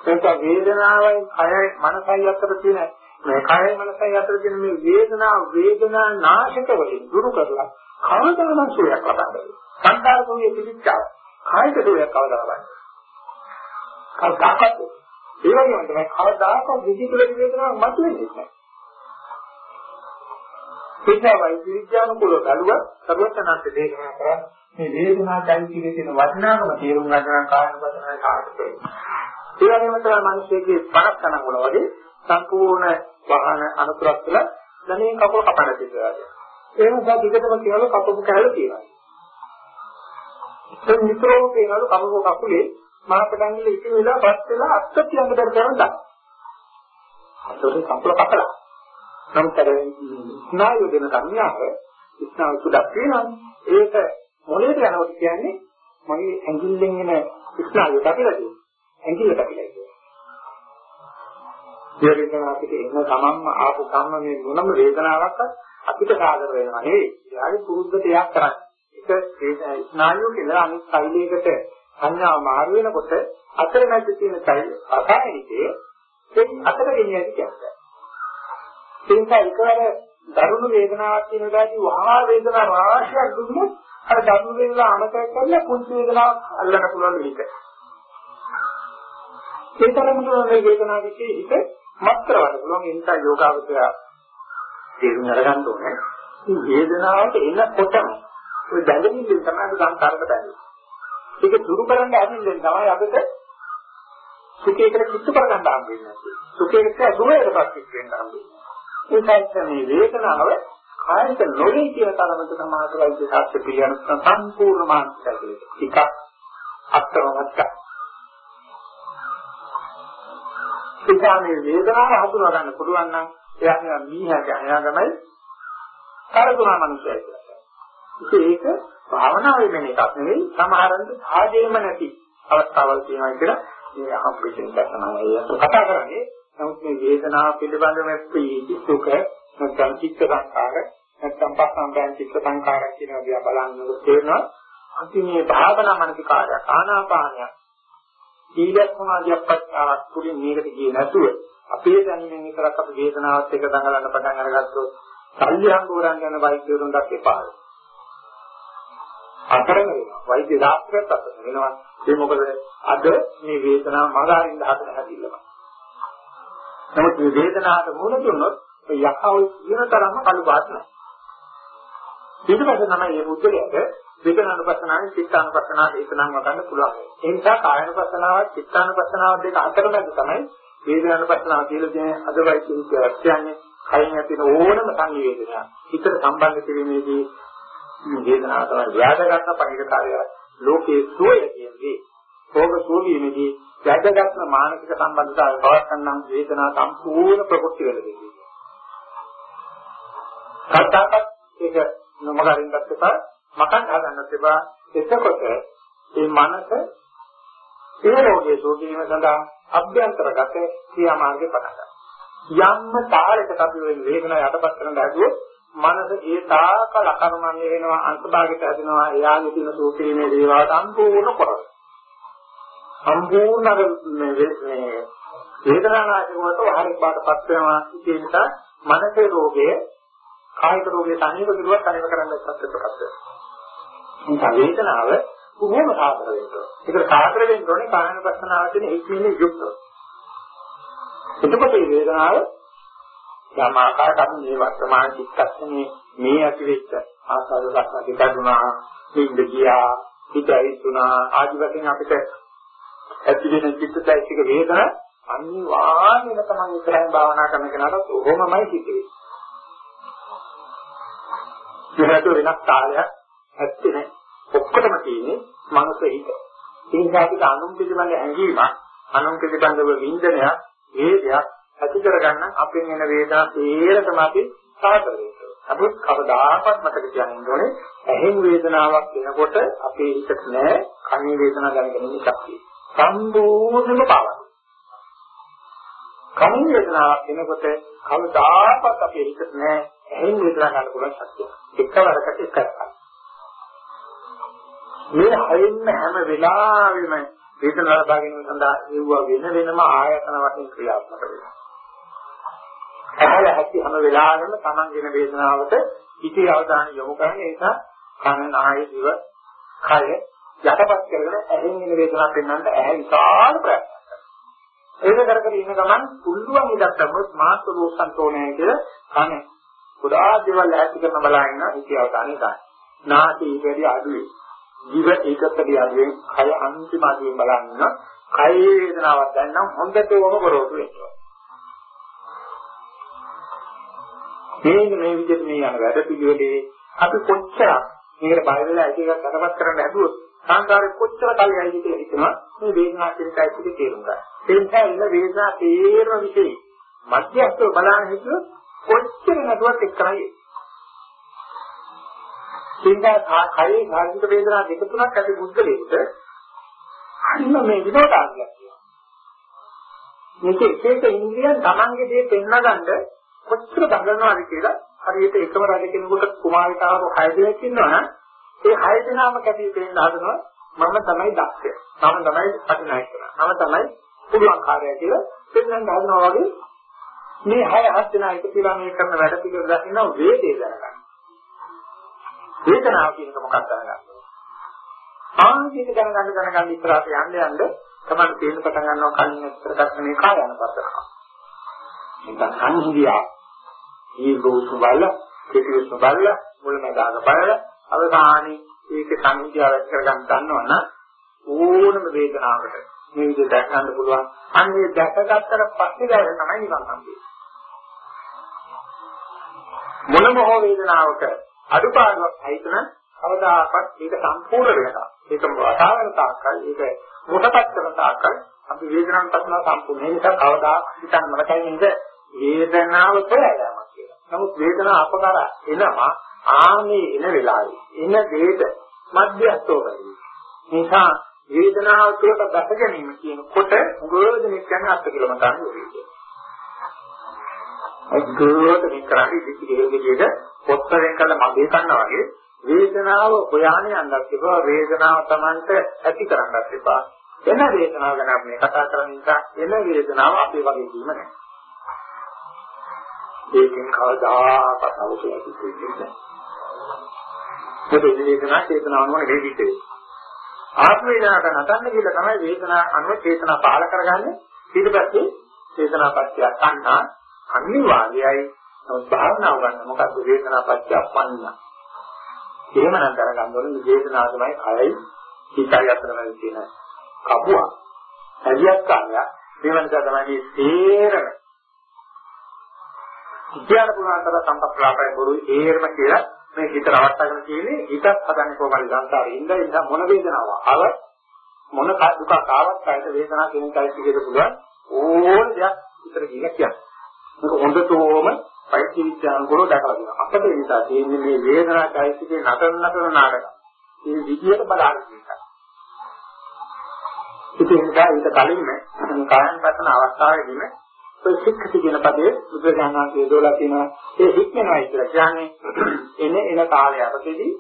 එතකොට වේදනාවයි කයයි මනසයි අතර තියෙන මේ කයයි මනසයි අතර තියෙන මේ වේදනා වේදනා නාශක වලින් දුරු කරලා කවදානම් සුවයක් ලබන්නේ. සංකාර සුවය පිළිච්චාව. කායික සුවයක් කවදා ලබන්නේ. කවදාකවත් ඒ වගේම තමයි කවදාකවත් විදිතුල වේදනාවක් මතුවෙන්නේ නැහැ. ඒක වෛද්‍ය විද්‍යානුකූලව බලුවා සර්වඥාන්ත දේශනා කරා මේ වේදනා චෛත්‍යයේ තියෙන වටිනාකම තේරුම් ගන්න කාරණා බඳන කාටද ඒ වගේම තමයි මිනිස්සෙගේ පරක් කන වල වගේ සම්පූර්ණ වාහන අනුතරක් තුළ ධනේ කකුල කපන්න තිබුණා ඒ නිසා දිගටම කියවල කපපු කැල තියෙනවා. ඒ නිතරම පේනවලු කපපු කකුලේ මාපටංගල ඉති වෙලා පස් වෙලා අත්ති අඟට කරනවා ඒක කකුල කපලා. නමුත් අර ස්නායු දෙන සංඥාව ස්නායු සුදක් වෙනවානේ. ඒක මොලේට යනකොට කියන්නේ මගේ ඇඟිල්ලෙන් එන ස්නායු කැපිලා තියෙනවා. ඇඟිල්ල කැපිලා තියෙනවා. ඒ වගේම අපිට එන ගමන්ම ආපු කම්ම මේ මොනම වේදනාවක්වත් අපිට සාදර වෙනවා නෙවෙයි. එයාගේ පුරුද්දට එයක් කරන්නේ. ඒක ස්නායු කියලා අනිත් සෛලයකට සංඥාව මාරු වෙනකොට අතරමැද තියෙන සෛල අසායනිකේ ඒ අතර ගෙනියන්නේ කියන්නේ. ඒ නිසා එකවර දරුණු වේදනාවක් තියෙන වෙලාවදී වහා වේදනා රාශියක් දුන්නොත් අර දරුණු වේදනාව අමතක කරලා පුංචි වේදනාවක් අල්ලන්න පුළුවන් විදිහට. ඒ තරමට මේ වේදනාව විශ්ේ හිත මත්තරවන්න පුළුවන් ඒ නිසා යෝගාවචරය තේරුම් අරගන්න ඕනේ. මේ වේදනාවට එනකොටම ඔය බැඳෙන්නේ තමයි සංකාරක බැඳෙන්නේ. ඒක දුරු කරන්න ඇතිල්ලෙන් තමයි අපිට සුඛයකට කිත්තු කරගන්න හම්බෙන්නේ. සුඛයකට දුරයටපත් වෙන්න හම්බෙන්නේ. ඒකයි මේ වේදනාව කායික නොවේ කියන තරමට සමාජවෛද්‍ය ශාස්ත්‍ර පිළිගන්න සම්පූර්ණ මානසිකයි. ටිකක් අත්තරමත්ක. ඒකනේ වේදනාව හඳුනා ගන්න පුළුවන් නම් එයා නිකන් මීහක එයාගමයි කරදුනා මනුස්සයෙක් කියලා. ඒක භාවනාවේ වෙන එකක් නෙවෙයි සමහරවිට සාජේම නැති අවස්ථාවල් තියෙනවා කියලා මේ අහම්පිටින් දැක්කම ඒක කතා කරන්නේ නමුත් මේ වේදනාව පිළිබඳව මේ ප්‍රීති සුඛ නැත්නම් චිත්ත සංකාර නැත්නම් පස්සම්බයන් චිත්ත සංකාර කියන දේ බලන්නකොට තේරෙනවා අපි මේ භාවනා මනසිකාරය ආනාපානය සීල සමාධියක් පස්සාවක් තුලින් මේකට ගියේ නැතුව අපේ දැනීමෙන් විතරක් අපි වේදනාවත් එක්ක දඟලන්න පටන් අරගත්තොත් සල්ලිහම් ගෝරන් යන වෛද්‍යවරුන් දැක්කේ පාර. අතරම වෙනවා. වෛද්‍ය ශාස්ත්‍රයත් අතර වෙනවා. ඒ මොකද අද මේ වේදනාව මගහරින්න හදන හැදිල්ලම. නමුත් මේ වේදනාවට මුහුණ දුන්නොත් ඒ යකව කියන තරම්ම කළු පාට නැහැ. ඊට පස්සේ තමයි මේ බුද්ධලයට වේදනානුපස්සනාවෙන් චිත්තානුපස්සනාවට ඒක නම් වගන්න පුළුවන්. ඒ නිසා කායනුපස්සනාවත් චිත්තානුපස්සනාවත් දෙක අතරමැද තමයි වේදනානුපස්සනාව කියලා කියන අද වෛද්‍ය විද්‍යාව කියන්නේ කයින් ඇතින ඕනම සංවේදනයක්. හිතට සම්බන්ධ කිරීමේදී මේ වේදනාව තමයි ව්‍යාධගත පරිකාරය ලෝකයේ සෝය කියන්නේ. භෝග සෝවීමේදී වැදගත්ම මානසික සම්බන්ධතාවය පවත්නම් වේදනා සම්පූර්ණ ප්‍රකෘති වෙල දෙන්නේ. කතාපත් ඒක නොමගරින්වත් එපා මකන් හදන්නත් එපා එතකොට මේ මනස ඒ රෝගයේ සෝදීම සඳහා අභ්‍යන්තරගත ක්‍රියාමාර්ගේ පටන් ගන්නවා. යම්ම තාලයකට අපි වෙන වේදනාව යටපත් කරන දාගුවොත් මනස ඒ තාක ලකරමන්නේ වෙනවා අංශභාගයට හැදෙනවා එයාගේ තියෙන සෝකීමේ දේවල් සම්පූර්ණ කරනවා. සම්පූර්ණ මේ වේදනානාශක වලට වහරක් බාටපත් වෙනවා ඒ නිසා මනසේ රෝගය කායික රෝගය තනියම දුරුවක් තනියම කරන්න ඉස්සෙල්ලට මේ වේදනාව කොහොම සාතර වෙන්නේ ඒකට සාතර වෙන්න ඕනේ කායන පස්සනාවට එක්මිනේ යුක්තව. එතකොට මේ වේදනාව ධර්මාකාරයට අපි මේ වර්තමාන චිත්තක්ෂණේ මේ ඇතිවෙච්ච ආසාව දක්වා දෙකදුනා නිින්ද ගියා හිතයිතුනා ආදි වශයෙන් අපිට ඇති වෙන චිත්තචෛතසික වේදනා අනිවාර්යයෙන්ම තමයි ඉස්සරහින් භාවනා කරන කෙනාට ඔහොමමයි හිතෙන්නේ. ඒකට වෙනස් කාලයක් ඇත්තේ නැහැ. ඔක්කොටම තියෙන්නේ මනස හිත. ඒ නිසා අපිට අනුන් පිළිබඳ ඇඟීමක්, අනුන් පිළිබඳව වින්දනයක්, වේදයක් ඇති කරගන්න අපෙන් එන වේදනා තේරෙතම අපි සාතර වෙනවා. අපි කවදාකවත් මතක තියාගන්න ඕනේ ඇහෙන් වේදනාවක් එනකොට අපේ හිතට නෑ කනේ වේදනාවක් දැනගෙන ඉන්න ශක්තිය. සම්පූර්ණයෙන්ම පාවන. කමින් වේදනාවක් එනකොට කවදාකවත් අපේ හිතට නෑ ඇහෙන් වේදනාවක් ගන්න පුළුවන් ශක්තිය. එකවරකට එක කරගන්න. මේ හයින්න හැම වෙලාවෙම වේදනාව ලබා ගැනීම සඳහා ඒවා වෙන වෙනම ආයතන වශයෙන් ක්‍රියාත්මක වෙනවා. ඇහැල හැකි හැම වෙලාවෙම තමන්ගෙන වේදනාවට ඉති අවධානය යොමු කරන ඒක කන නාය දිව කය යටපත් කරගෙන ඇහෙන් එන වේදනාවක් පෙන්වන්නට ඇහැ විශාල ප්‍රයත්නයක් ඒක කර කර ඉන්න ගමන් පුළුවන් ඉඩක් ලැබුණොත් මාත් ලෝකසන්තෝණය කියලා කන ගොඩාක් දේවල් ඈත් කරන බලන්න ඉතිව ගන්න ගන්න. නාසය ඊටදී අඩුවේ. ජීව ඒකත්දී අඩුවෙන් කය අන්තිම අඩුවෙන් බලන්න කය වේදනාවක් දැනනම් හොඳටම කරවතු වෙනවා. මේ මේ විදිහට මේ යන වැඩ පිළිවෙලේ අපි කොච්චරක් මේකට බය වෙලා එක එකක් අරපත් කරන්න හැදුවොත් සංකාරේ කොච්චර කල්යයිද කියලා හිතනවා මේ වේදනා චින්තයි පිළි තේරුම් ගන්න. ඒ නිසා ඉන්න වේදනා තේරම විශේෂයි. මධ්‍යස්ථව බලන්න හිතුවොත් කොච්චර නඩුවක් එක්කරයි සින්දා කයේ කායික වේදනා දෙක තුනක් ඇති බුද්ධලෙකට අන්න මේ විනෝදාංගයක් කියනවා. මේක එක එක ඉන්ද්‍රියන් Tamange දේ පෙන්නගන්න කොච්චර දඟලනවාද කියලා හරියට එකම රජ කෙනෙකුට කුමාරිකාවෝ 6 දෙනෙක් ඉන්නවා නම් ඒ 6 දෙනාම කැපී පෙනෙන්න හදනවා මම තමයි දක්ෂය. මම තමයි අධිනායක කරා. මම තමයි පුළුවන් කාර්යය කියලා පෙන්වන්න හදනවා වගේ මේ 6 හත් දෙනා එකතු වෙලා මේ කරන වැඩ පිළිවෙල දකින්න වේදේ දැනගන්න. වේදනාව කියන එක මොකක්ද දැනගන්න. ආන්තික දැනගන්න දැනගන්න ඉස්සරහට යන්න යන්න තමයි තේරුම් පටන් ගන්නවා කලින් ඉස්සර දක්න මේ කායන පස්සනාව. මේක සංහිඳියා. මේ රෝසු බල, කෙටිවස් බල, මුලමදාග බල, අවසානයේ ඒක සංහිඳියාව කරගන්න දන්නවනම් ඕනම වේදනාවකට මේ විදිහට දැක ගන්න පුළුවන්. අන්නේ දැකගත්තට පස්සේ දැක තමයි නිවන් හම්බෙන්නේ. මොනම හෝ වේදනාවක අඩුපාඩුවක් හිතන කවදාකවත් ඒක සම්පූර්ණ වෙනවා. ඒක වතාවන තාක්කල් ඒක මොකටත් කරන තාක්කල් අපි වේදනාවක් පස්සන සම්පූර්ණ නිසා කවදා හිතන්න මතකයි නේද වේදනාව ප්‍රයයාමක් කියලා. නමුත් වේදනාව අපකර එනවා ආනේ එන වෙලාවේ. එන දෙයට මධ්‍යස්තව බැරි. නිසා වේදනාව තුළට දැක ගැනීම කියනකොට උගෝදෙනෙක් යන අත් කියලා මම දන්නේ. අද්ගෝත මේ කරන්නේ ඉතිරි විදිහට පොත්තරෙන් කළ මගේ කන්නා වගේ වේදනාව හොයාගෙන යන්නත් එපා. වේදනාව Tamanට ඇති කරන්නත් එපා. එන වේදනාව ගැන මේ කතා කරන නිසා එන වේදනාව අපේ වගේ කීම නැහැ. ඒකෙන් කවදාකවත් අවශ්‍යයි කියන්නේ මොකද වේදනාව චේතනාව වගේ දෙවිතේ ආත්ම වේදනාවට නටන්න කියලා තමයි වේදනාව අනුව චේතනා පාල කරගන්නේ. ඊට පස්සේ චේතනාපත්‍ය සංහා අනිවාර්යයි. නමුත් භාවනාව ගන්න මොකද්ද වේදනාපත්‍ය පන්න? එහෙමනම් දැනගන්න ඕනේ. වේදනාව තමයි කයයි. හිතයි අතර මැද තියෙන කපුවා. ඇලියක් කාර්යය මේ වෙනස තමයි මේ තේරම විද්‍යාල පුරාන්තර සම්ප්‍රාපය බොරු ඒර්ම කියලා මේ හිත රවට්ටගෙන තියෙන්නේ හිතත් හදන්නේ කොහොමද සංසාරේ ඉඳලා ඉඳ මොන වේදනාවක් අව මොන දුකක් ආවත් කායත වේදනාවක් කියන කයිත් කියද පුළුවන් ඕන දෙයක් විතර කියලා කියන්නේ. මේක හොඳටම පෛත්‍ය විද්‍යානුකූලව දැකලා තියෙනවා. අපිට ඒ නිසා තියෙන්නේ මේ වේදනා කයිත්ගේ නතර නතර නාටක. මේ විදියට බලන්න තියෙනවා. ඉතින් ඒක කලින්ම කායන් පතන අවස්ථාවේදීම ඔය සික්ඛති කියන පදේ බුදුරජාණන්සේ දෝලා තියෙනවා ඒ හික්මනයි කියලා කියන්නේ එන එන කාලයකදී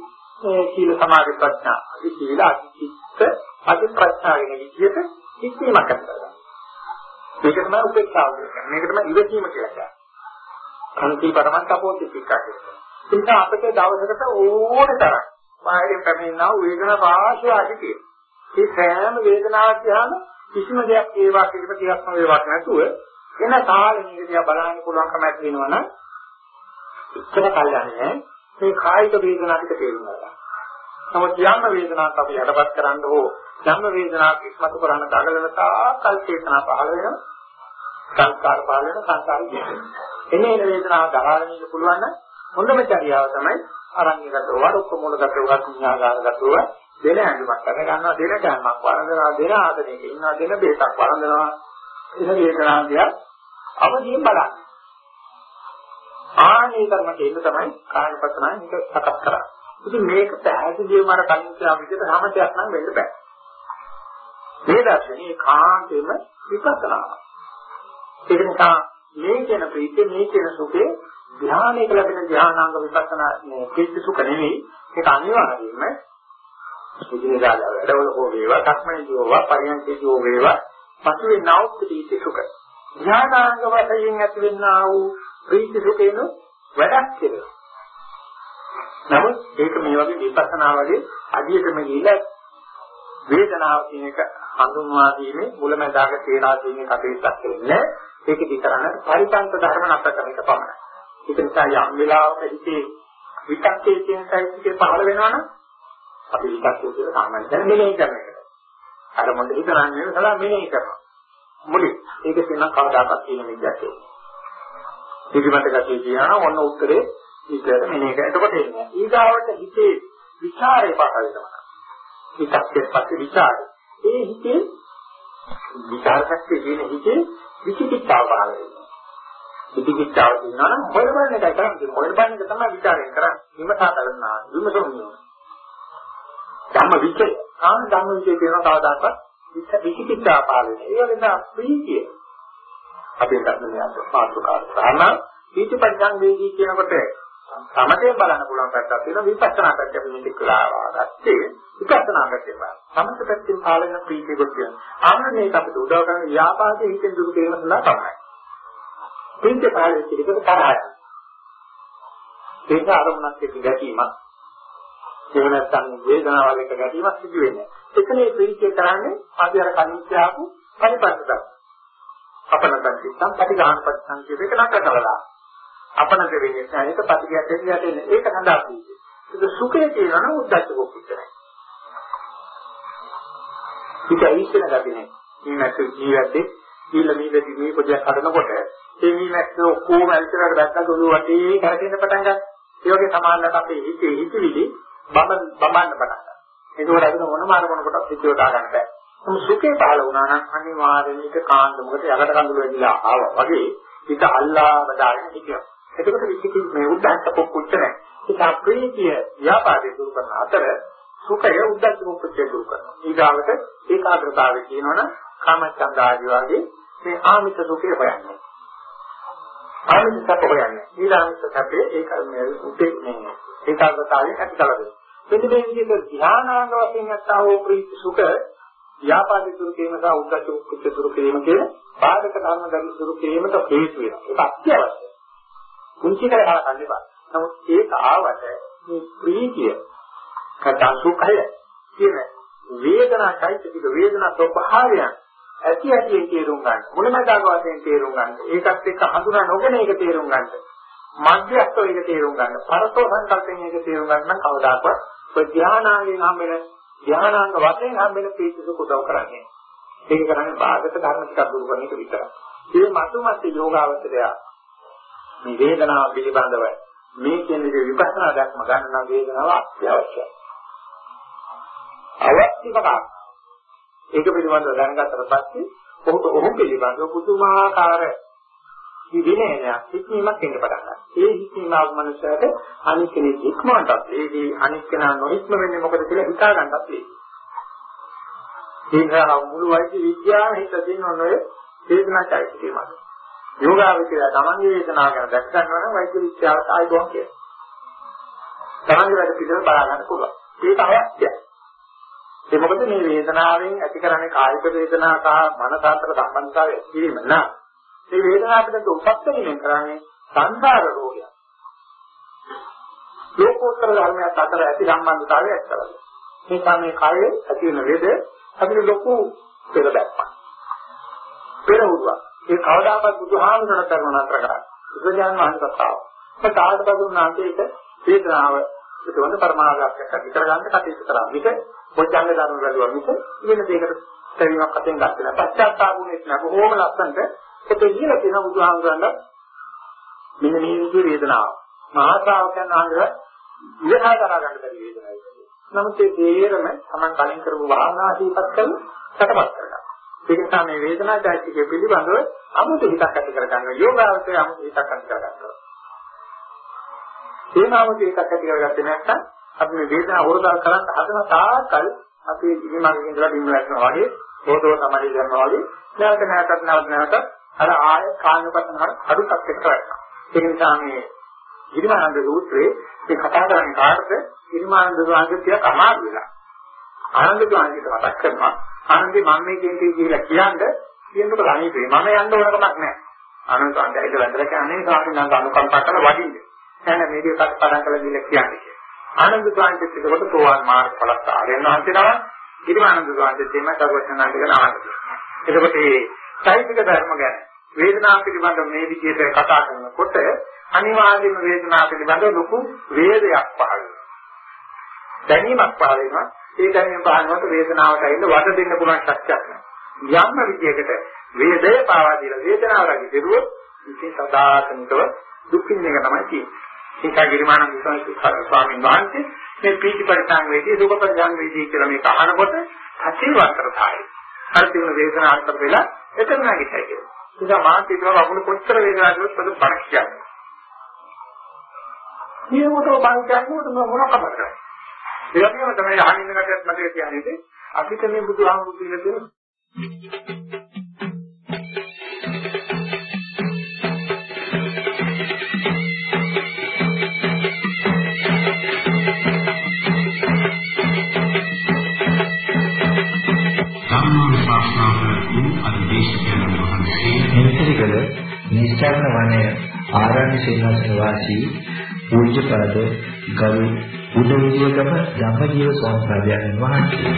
මේ සීල සමාධි ප්‍රඥා අදි සීල අදි චිත්ත අදි ප්‍රඥා වෙන විදිහට හික්මීමක් ඇති කරගන්න. මේක තමයි උපේක්ෂාව කියන්නේ. මේක තමයි ඉවසීම කියලා කියන්නේ. කන්ති පරමත්තපෝති පිටකේ. ඒ නිසා අපිට දවසකට ඕන තරම් බාහිරින් පැමිණෙනා වේදනා වාසිය අධිකේ. මේ සෑම වේදනාවක් දිහාම කිසිම දෙයක් ඒවා කිසිම ටිකක්ම වේවක් නැතුව එන කාලෙ මේක දිහා බලන්න පුළුවන්කම ඇති වෙනවා නම් ඉච්ඡන කල්යන්නේ මේ කායික වේදනා ටික තේරුම් ගන්න. නමුත් යම් වේදනාවක් අපි යටපත් කරන්න හෝ යම් වේදනාවක් ඉස්මතු කරන්න දඟලන තාකල් චේතනා පහළ වෙනවා. සංස්කාර පහළ වෙන සංස්කාරය කියන්නේ. එනේ එන වේදනාව දරාගෙන ඉන්න පුළුවන් නම් හොඳම චර්යාව තමයි අරණ්‍යගතව රුක්ක මූලගතව ඥානාගතව දෙන ඇඳුමක් අර ගන්නවා දෙන කෑමක් වරඳනවා දෙන ආදරයක ඉන්නවා දෙන බේතක් වරඳනවා එන වේදනාවිය අවදීන් බලන්න. ආනේ කර්මට එන්න තමයි කායපතනයි මේක සකස් කරන්නේ. ඉතින් මේක පැහැදිලිවම අර කලින් කියා විදිහට සමතයක් නම් වෙන්න බෑ. මේ දර්ශනේ කාන්තේම විපස්සනා. ඒක නිසා මේ කියන ප්‍රීතිය මේ කියන සුඛේ ධ්‍යානයක ලැබෙන ධ්‍යානාංග විපස්සනා මේ කිච්ච සුඛ නෙවෙයි ඒක අනිවාර්යයෙන්ම සුජිනදාල වැඩවල හෝ වේවා සක්මණේදී හෝ පරියන්කේදී හෝ වේවා පසුවේ නෞත් ප්‍රීති සුඛ ධ්‍යානාංග වශයෙන් ඇතිවෙනා වූ ප්‍රීති සුඛේන වැඩක් කියලා. නමුත් ඒක මේ වගේ විපස්සනා වගේ අධියටම ගිහිලා වේදනාව කියන එක හඳුන්වා දීමේ මුලමඳාක තේරා දීමේ කටයුත්තක් වෙන්නේ ඒක විතරන පරිපන්ත ධර්ම නැත කරන එක පමණයි. ඒක නිසා යම් වෙලාවක හිතේ විතක්කේ කියන සයිසිකේ පහළ වෙනවනම් අපි විතක්කේ කියලා සාමාන්‍යයෙන් මෙනෙහි කරන එක. අර මොකද හිතන්නේ සලා මෙනෙහි කරනවා. මුලින් ඒක කියන කවදාකවත් කියන විදිහට. පිළිමත ගැටේ කියනවා ඔන්න උත්තරේ ඊට මෙනෙහි කරන. එතකොට එන්නේ ඊගාවට හිතේ විචාරය පහළ වෙනවා. හිතක්කේ පස්සේ විචාරය. ඒ හිතේ විචාර ශක්තිය කියන හිතේ විචිකිච්ඡාව පහළ වෙනවා. විචිකිච්ඡාව තියෙනවා නම් හොයන බලන එකයි කරන්නේ. හොයන බලන එක තමයි විචාරය කරන්නේ. විමසා බලනවා. විමසොන්නේ. ධම්ම විචය. ආන ධම්ම විචය කියන කවදාකවත් විචිකිච්ඡා පාලනය. ඒ වගේ තමයි ප්‍රීතිය. අපේ ධර්මයේ මාතෘකාව. සාමාන්‍ය පීති පරිසංවේදී කියනකොට සමතේ බලන්න පුළුවන් පැත්තක් තියෙනවා විපස්සනා පැත්ත අපි මේක කළා ගත්තේ විපස්සනා පැත්තේ බලන්න. සමත පැත්තෙන් පාලන ප්‍රීතිය කොට කියනවා. ආන්න මේක අපිට උදව් කරන ව්‍යාපාදයේ හිතෙන් දුරු කිරීම සඳහා තමයි. ප්‍රීතිය පාලනය කිරීමට තරහයි. ඒක අරමුණක් එක්ක ගැටීමක්. එහෙම නැත්නම් වේදනාවල් එක්ක ගැටීමක් සිදු වෙන්නේ. එතනේ ප්‍රීතිය කරන්නේ අපි අර කලින් කියපු පරිපස්සක. අපනතන් සිත්තම් පටිඝාන පරිසං කියන එක නතර කළා. අපනත වෙන්නේ නැහැ. ඒක පටිඝයක් දෙන්නේ යටෙන්නේ. ඒක සඳහා ප්‍රීතිය. ඒක සුඛය කියනවා නම් උද්දච්ච කොපිටයි. ඒක ඇවිස්සෙන ගැටි නේ. මේ නැතු ජීවිතේ ඊළ මීවැදි මේ පොඩියක් හදනකොට ඒ මීමැස්ස ඔක්කොම ඇවිස්සලා දැක්ක දුළු වටේ කරකින්න පටන් ගත්තා. ඒ වගේ සමානලට අපේ හිතේ හිතවිලි බබ බබන්න පටන් ගන්නවා. ඒකෝර අපිට මොනම අරමුණ කොටස් හිතුව දාගන්න බෑ. මොකද සුඛේ පහළ වුණා නම් අනිවාර්යයෙන් ඒක කාන්ද මොකද යකට කඳුළු වෙලා ආවා වගේ හිත අල්ලා බදාගෙන හිටියා. එතකොට විචිකි මේ උද්දච්ච පොක්කුච්ච නැහැ. ඒක අප්‍රීතිය ව්‍යාපාදේ දුරු කරන අතර සුඛය උද්දච්ච පොක්කුච්ච දුරු කරනවා. ඊගාවට ඒකාග්‍රතාවය කියනවනම් කාමචන්ද ආදී වගේ මේ ආමිත සුඛය හොයන්නේ. ආමිත සුඛ හොයන්නේ. ඊළාමිත සැපේ ඒක මේ උත්තේ මේ ඒකාග්‍රතාවයෙන් ඇති කරගන්න. මෙන්න මේ විදිහට ධානාංග වශයෙන් නැත්තා වූ ප්‍රීති සුඛ ව්‍යාපාද දුරු කිරීම සහ උද්දච්ච කුච්ච දුරු කිරීම කියන බාධක ධර්ම ධර්ම දුරු කිරීමට හේතු වෙනවා. ඒක අත්‍යවශ්‍යයි. කුංචි කරලා කන්නේ බා. නමුත් ඒක ආවට මේ ප්‍රීතිය කතා සුඛය කියන වේදනා චෛතසික වේදනා ස්වභාවයන් ඇති ඇති තේරුම් ගන්න. මුලමදාග වශයෙන් තේරුම් ගන්න. ඒකත් එක්ක හඳුනා නොගෙන ඒක තේරුම් ගන්න. මධ්‍යස්ථව ඒක තේරුම් ගන්න. පරතෝ සංකල්පයෙන් ඒක තේරුම් ගන්න නම් කවදාකවත් ඔය ධානාංගයෙන් හම්බෙන ධානාංග වශයෙන් හම්බෙන ප්‍රීතිසුඛ උදව් කරන්නේ. ඒක කරන්නේ බාධක ධර්ම ටිකක් දුරු කරන එක විතරයි. මේ මතුමත් යෝගාවචරය මේ වේදනාව පිළිබඳව මේ කියන විදිහ විපස්සනා දැක්ම ගන්න වේදනාව අත්‍යවශ්‍යයි. අවශ්‍යම කාරණා. ඒක පිළිබඳව දැනගත්තට පස්සේ ඔහුට ඔහු පිළිබඳව පුදුමාකාර විදිනේනයක් හික්මීමක් එන්න පටන් ගන්නවා. ඒ හික්මීම ආගමනසට අනිත් කෙනෙක් ඉක්මනටත් ඒදී අනිත් කෙනා නොඉක්ම වෙන්නේ මොකද කියලා හිතා ගන්නත් ඒ. ඒක මුළු වෛද්‍ය විද්‍යාව හිත දෙන ඔය වේදනාචෛත්‍ය කියනවා. යෝගාවචරය තමන්ගේ වේදනාව ගැන දැක් ගන්නවා නම් වෛද්‍ය විද්‍යාවට ආයි ගොන් කියනවා. තමන්ගේ වැඩ පිළිවෙල බලා ගන්න පුළුවන්. ඒක අවශ්‍යයි. ඒ මොකද මේ වේදනාවෙන් ඇති කරන්නේ කායික වේදනා සහ මනස අතර සම්බන්ධතාවය ඇතිවීම නා. මේ වේදනාව පිළිබඳ උපස්තරියෙන් කරන්නේ සංසාර රෝගයක්. ලෝකෝත්තර ධර්මයක් අතර ඇති සම්බන්ධතාවය ඇත්තවල. මේ තමයි කායේ ඇති වෙන වේද අපිට ලොකු පෙර දැක්මක්. පෙර උරුවක්. ඒ කවදාකවත් බුදුහාමුදුරණ කරන අතර කරා. බුදුජානක මහන්සතාව. ඒ තාඩපදුනාන්තේට වේදනාව ඒකවල පරමාර්ථයක් ඇති කරගන්න කටයුතු කරා. මේක පොච්චංග ධර්ම වලුවා මිස වෙන දෙයකට තේරීමක් වශයෙන් ගන්න නැහැ. පශ්චාත්තාපුනේ නැහැ. බොහොම ලස්සනට ඒක ඉගෙන තියෙන බුදුහාමුදුරන්ට මෙන්න මේ විදිහේ වේදනාව. මහා ශ්‍රාවකයන් වහන්සේ ඉවහා කරා ගන්න බැරි වේදනාවක්. නමුත් ඒ තේරම Taman කලින් කරපු භාවනා දීපත් කරන සටපත් කරගන්න. ඒක නිසා මේ වේදනා චෛත්‍යය පිළිබඳව අමුතු හිතක් ඇති කරගන්න යෝගාවචරය අමුතු හිතක් ඇති කරගන්නවා. ඒ නාමක එකක් ඇති කරගත්තේ නැත්නම් අපි මේ වේදනාව හොරදල් කරන්න හදන තාකල් අපි ඉනිමගින් ඉඳලා බින්න වැටෙනවා වගේ හොතෝ සමාධිය ගන්නවා වගේ නැවත නැවතත් නැවත නැවත අර ආය කාණ්ඩපතන හර අඩුක් එක්ක කරනවා. ඒ නිසා මේ ඉරිමානන්ද සූත්‍රයේ මේ කතා කරන්නේ කාටද? ඉරිමානන්ද සූත්‍රයක් අමාරු වෙලා. ආනන්ද සූත්‍රයට මතක් කරනවා. ආනන්දේ මම මේ කියන දේ කියලා කියන්නේ කියනකොට අනිත් මම යන්න ඕන කමක් නැහැ. ආනන්ද සූත්‍රයට වැඳලා කියන්නේ සාමාන්‍යයෙන් අනුකම්පා කරලා වඩින්නේ. නැත්නම් මේක කටපාඩම් කරලා දීලා කියන්නේ. ආනන්ද සාන්තිත් එතකොට සෝවාන් මාර්ග ඵලස්ත ආර්යයන් වහන්සේනවා ගිරිමානන්ද සාන්තිත් එම සර්වඥාන්තික නාමය. එතකොට මේ සාහිත්‍යික ධර්ම ගැන වේදනාව පිළිබඳව මේ විදිහට කතා කරනකොට අනිවාර්යයෙන්ම වේදනාව පිළිබඳව ලොකු වේදයක් පහළ වෙනවා. දැනීමක් පහළ වෙනවා. ඒ දැනීම පහළනකොට වේදනාවට ඇවිල්ලා වද දෙන්න පුළුවන් ශක්තියක් නැහැ. යම් විදියකට වේදය පාවා දීලා වේදනාව රැකී දෙරුවොත් ඉතින් සදාතනිකව දුක් විඳින එක තමයි තියෙන්නේ. ඒකයි ගිරිමානන්ද ස්වාමීන් වහන්සේ මේ පීති පරිසං වේදී දුක පරිසං වේදී කියලා මේක අහනකොට සතිවත්තර තමයි. අර තිබුණ වේදනාවක් වෙලා එතන නැගිටයි කියලා. නිසා මාත් හිතුවා වගුණ කොච්චර වේදනාවක් දුවත් පද බණ කියන්නේ. මේකට බණ කියනකොට මොන කමද? ඒ වගේම තමයි අහන්න ඉන්න කටියත් මතක තියාගන්නේ අපිට මේ බුදුහාමුදුරු කියලා දෙන මෙන්තිරිකල නිස්සාරණ වනය ආරණ්‍ය සේනාසන වාසී පූජ්‍යපද ගරු උදවිලියගම ධම්මජීව ස්වාමීන් වහන්සේ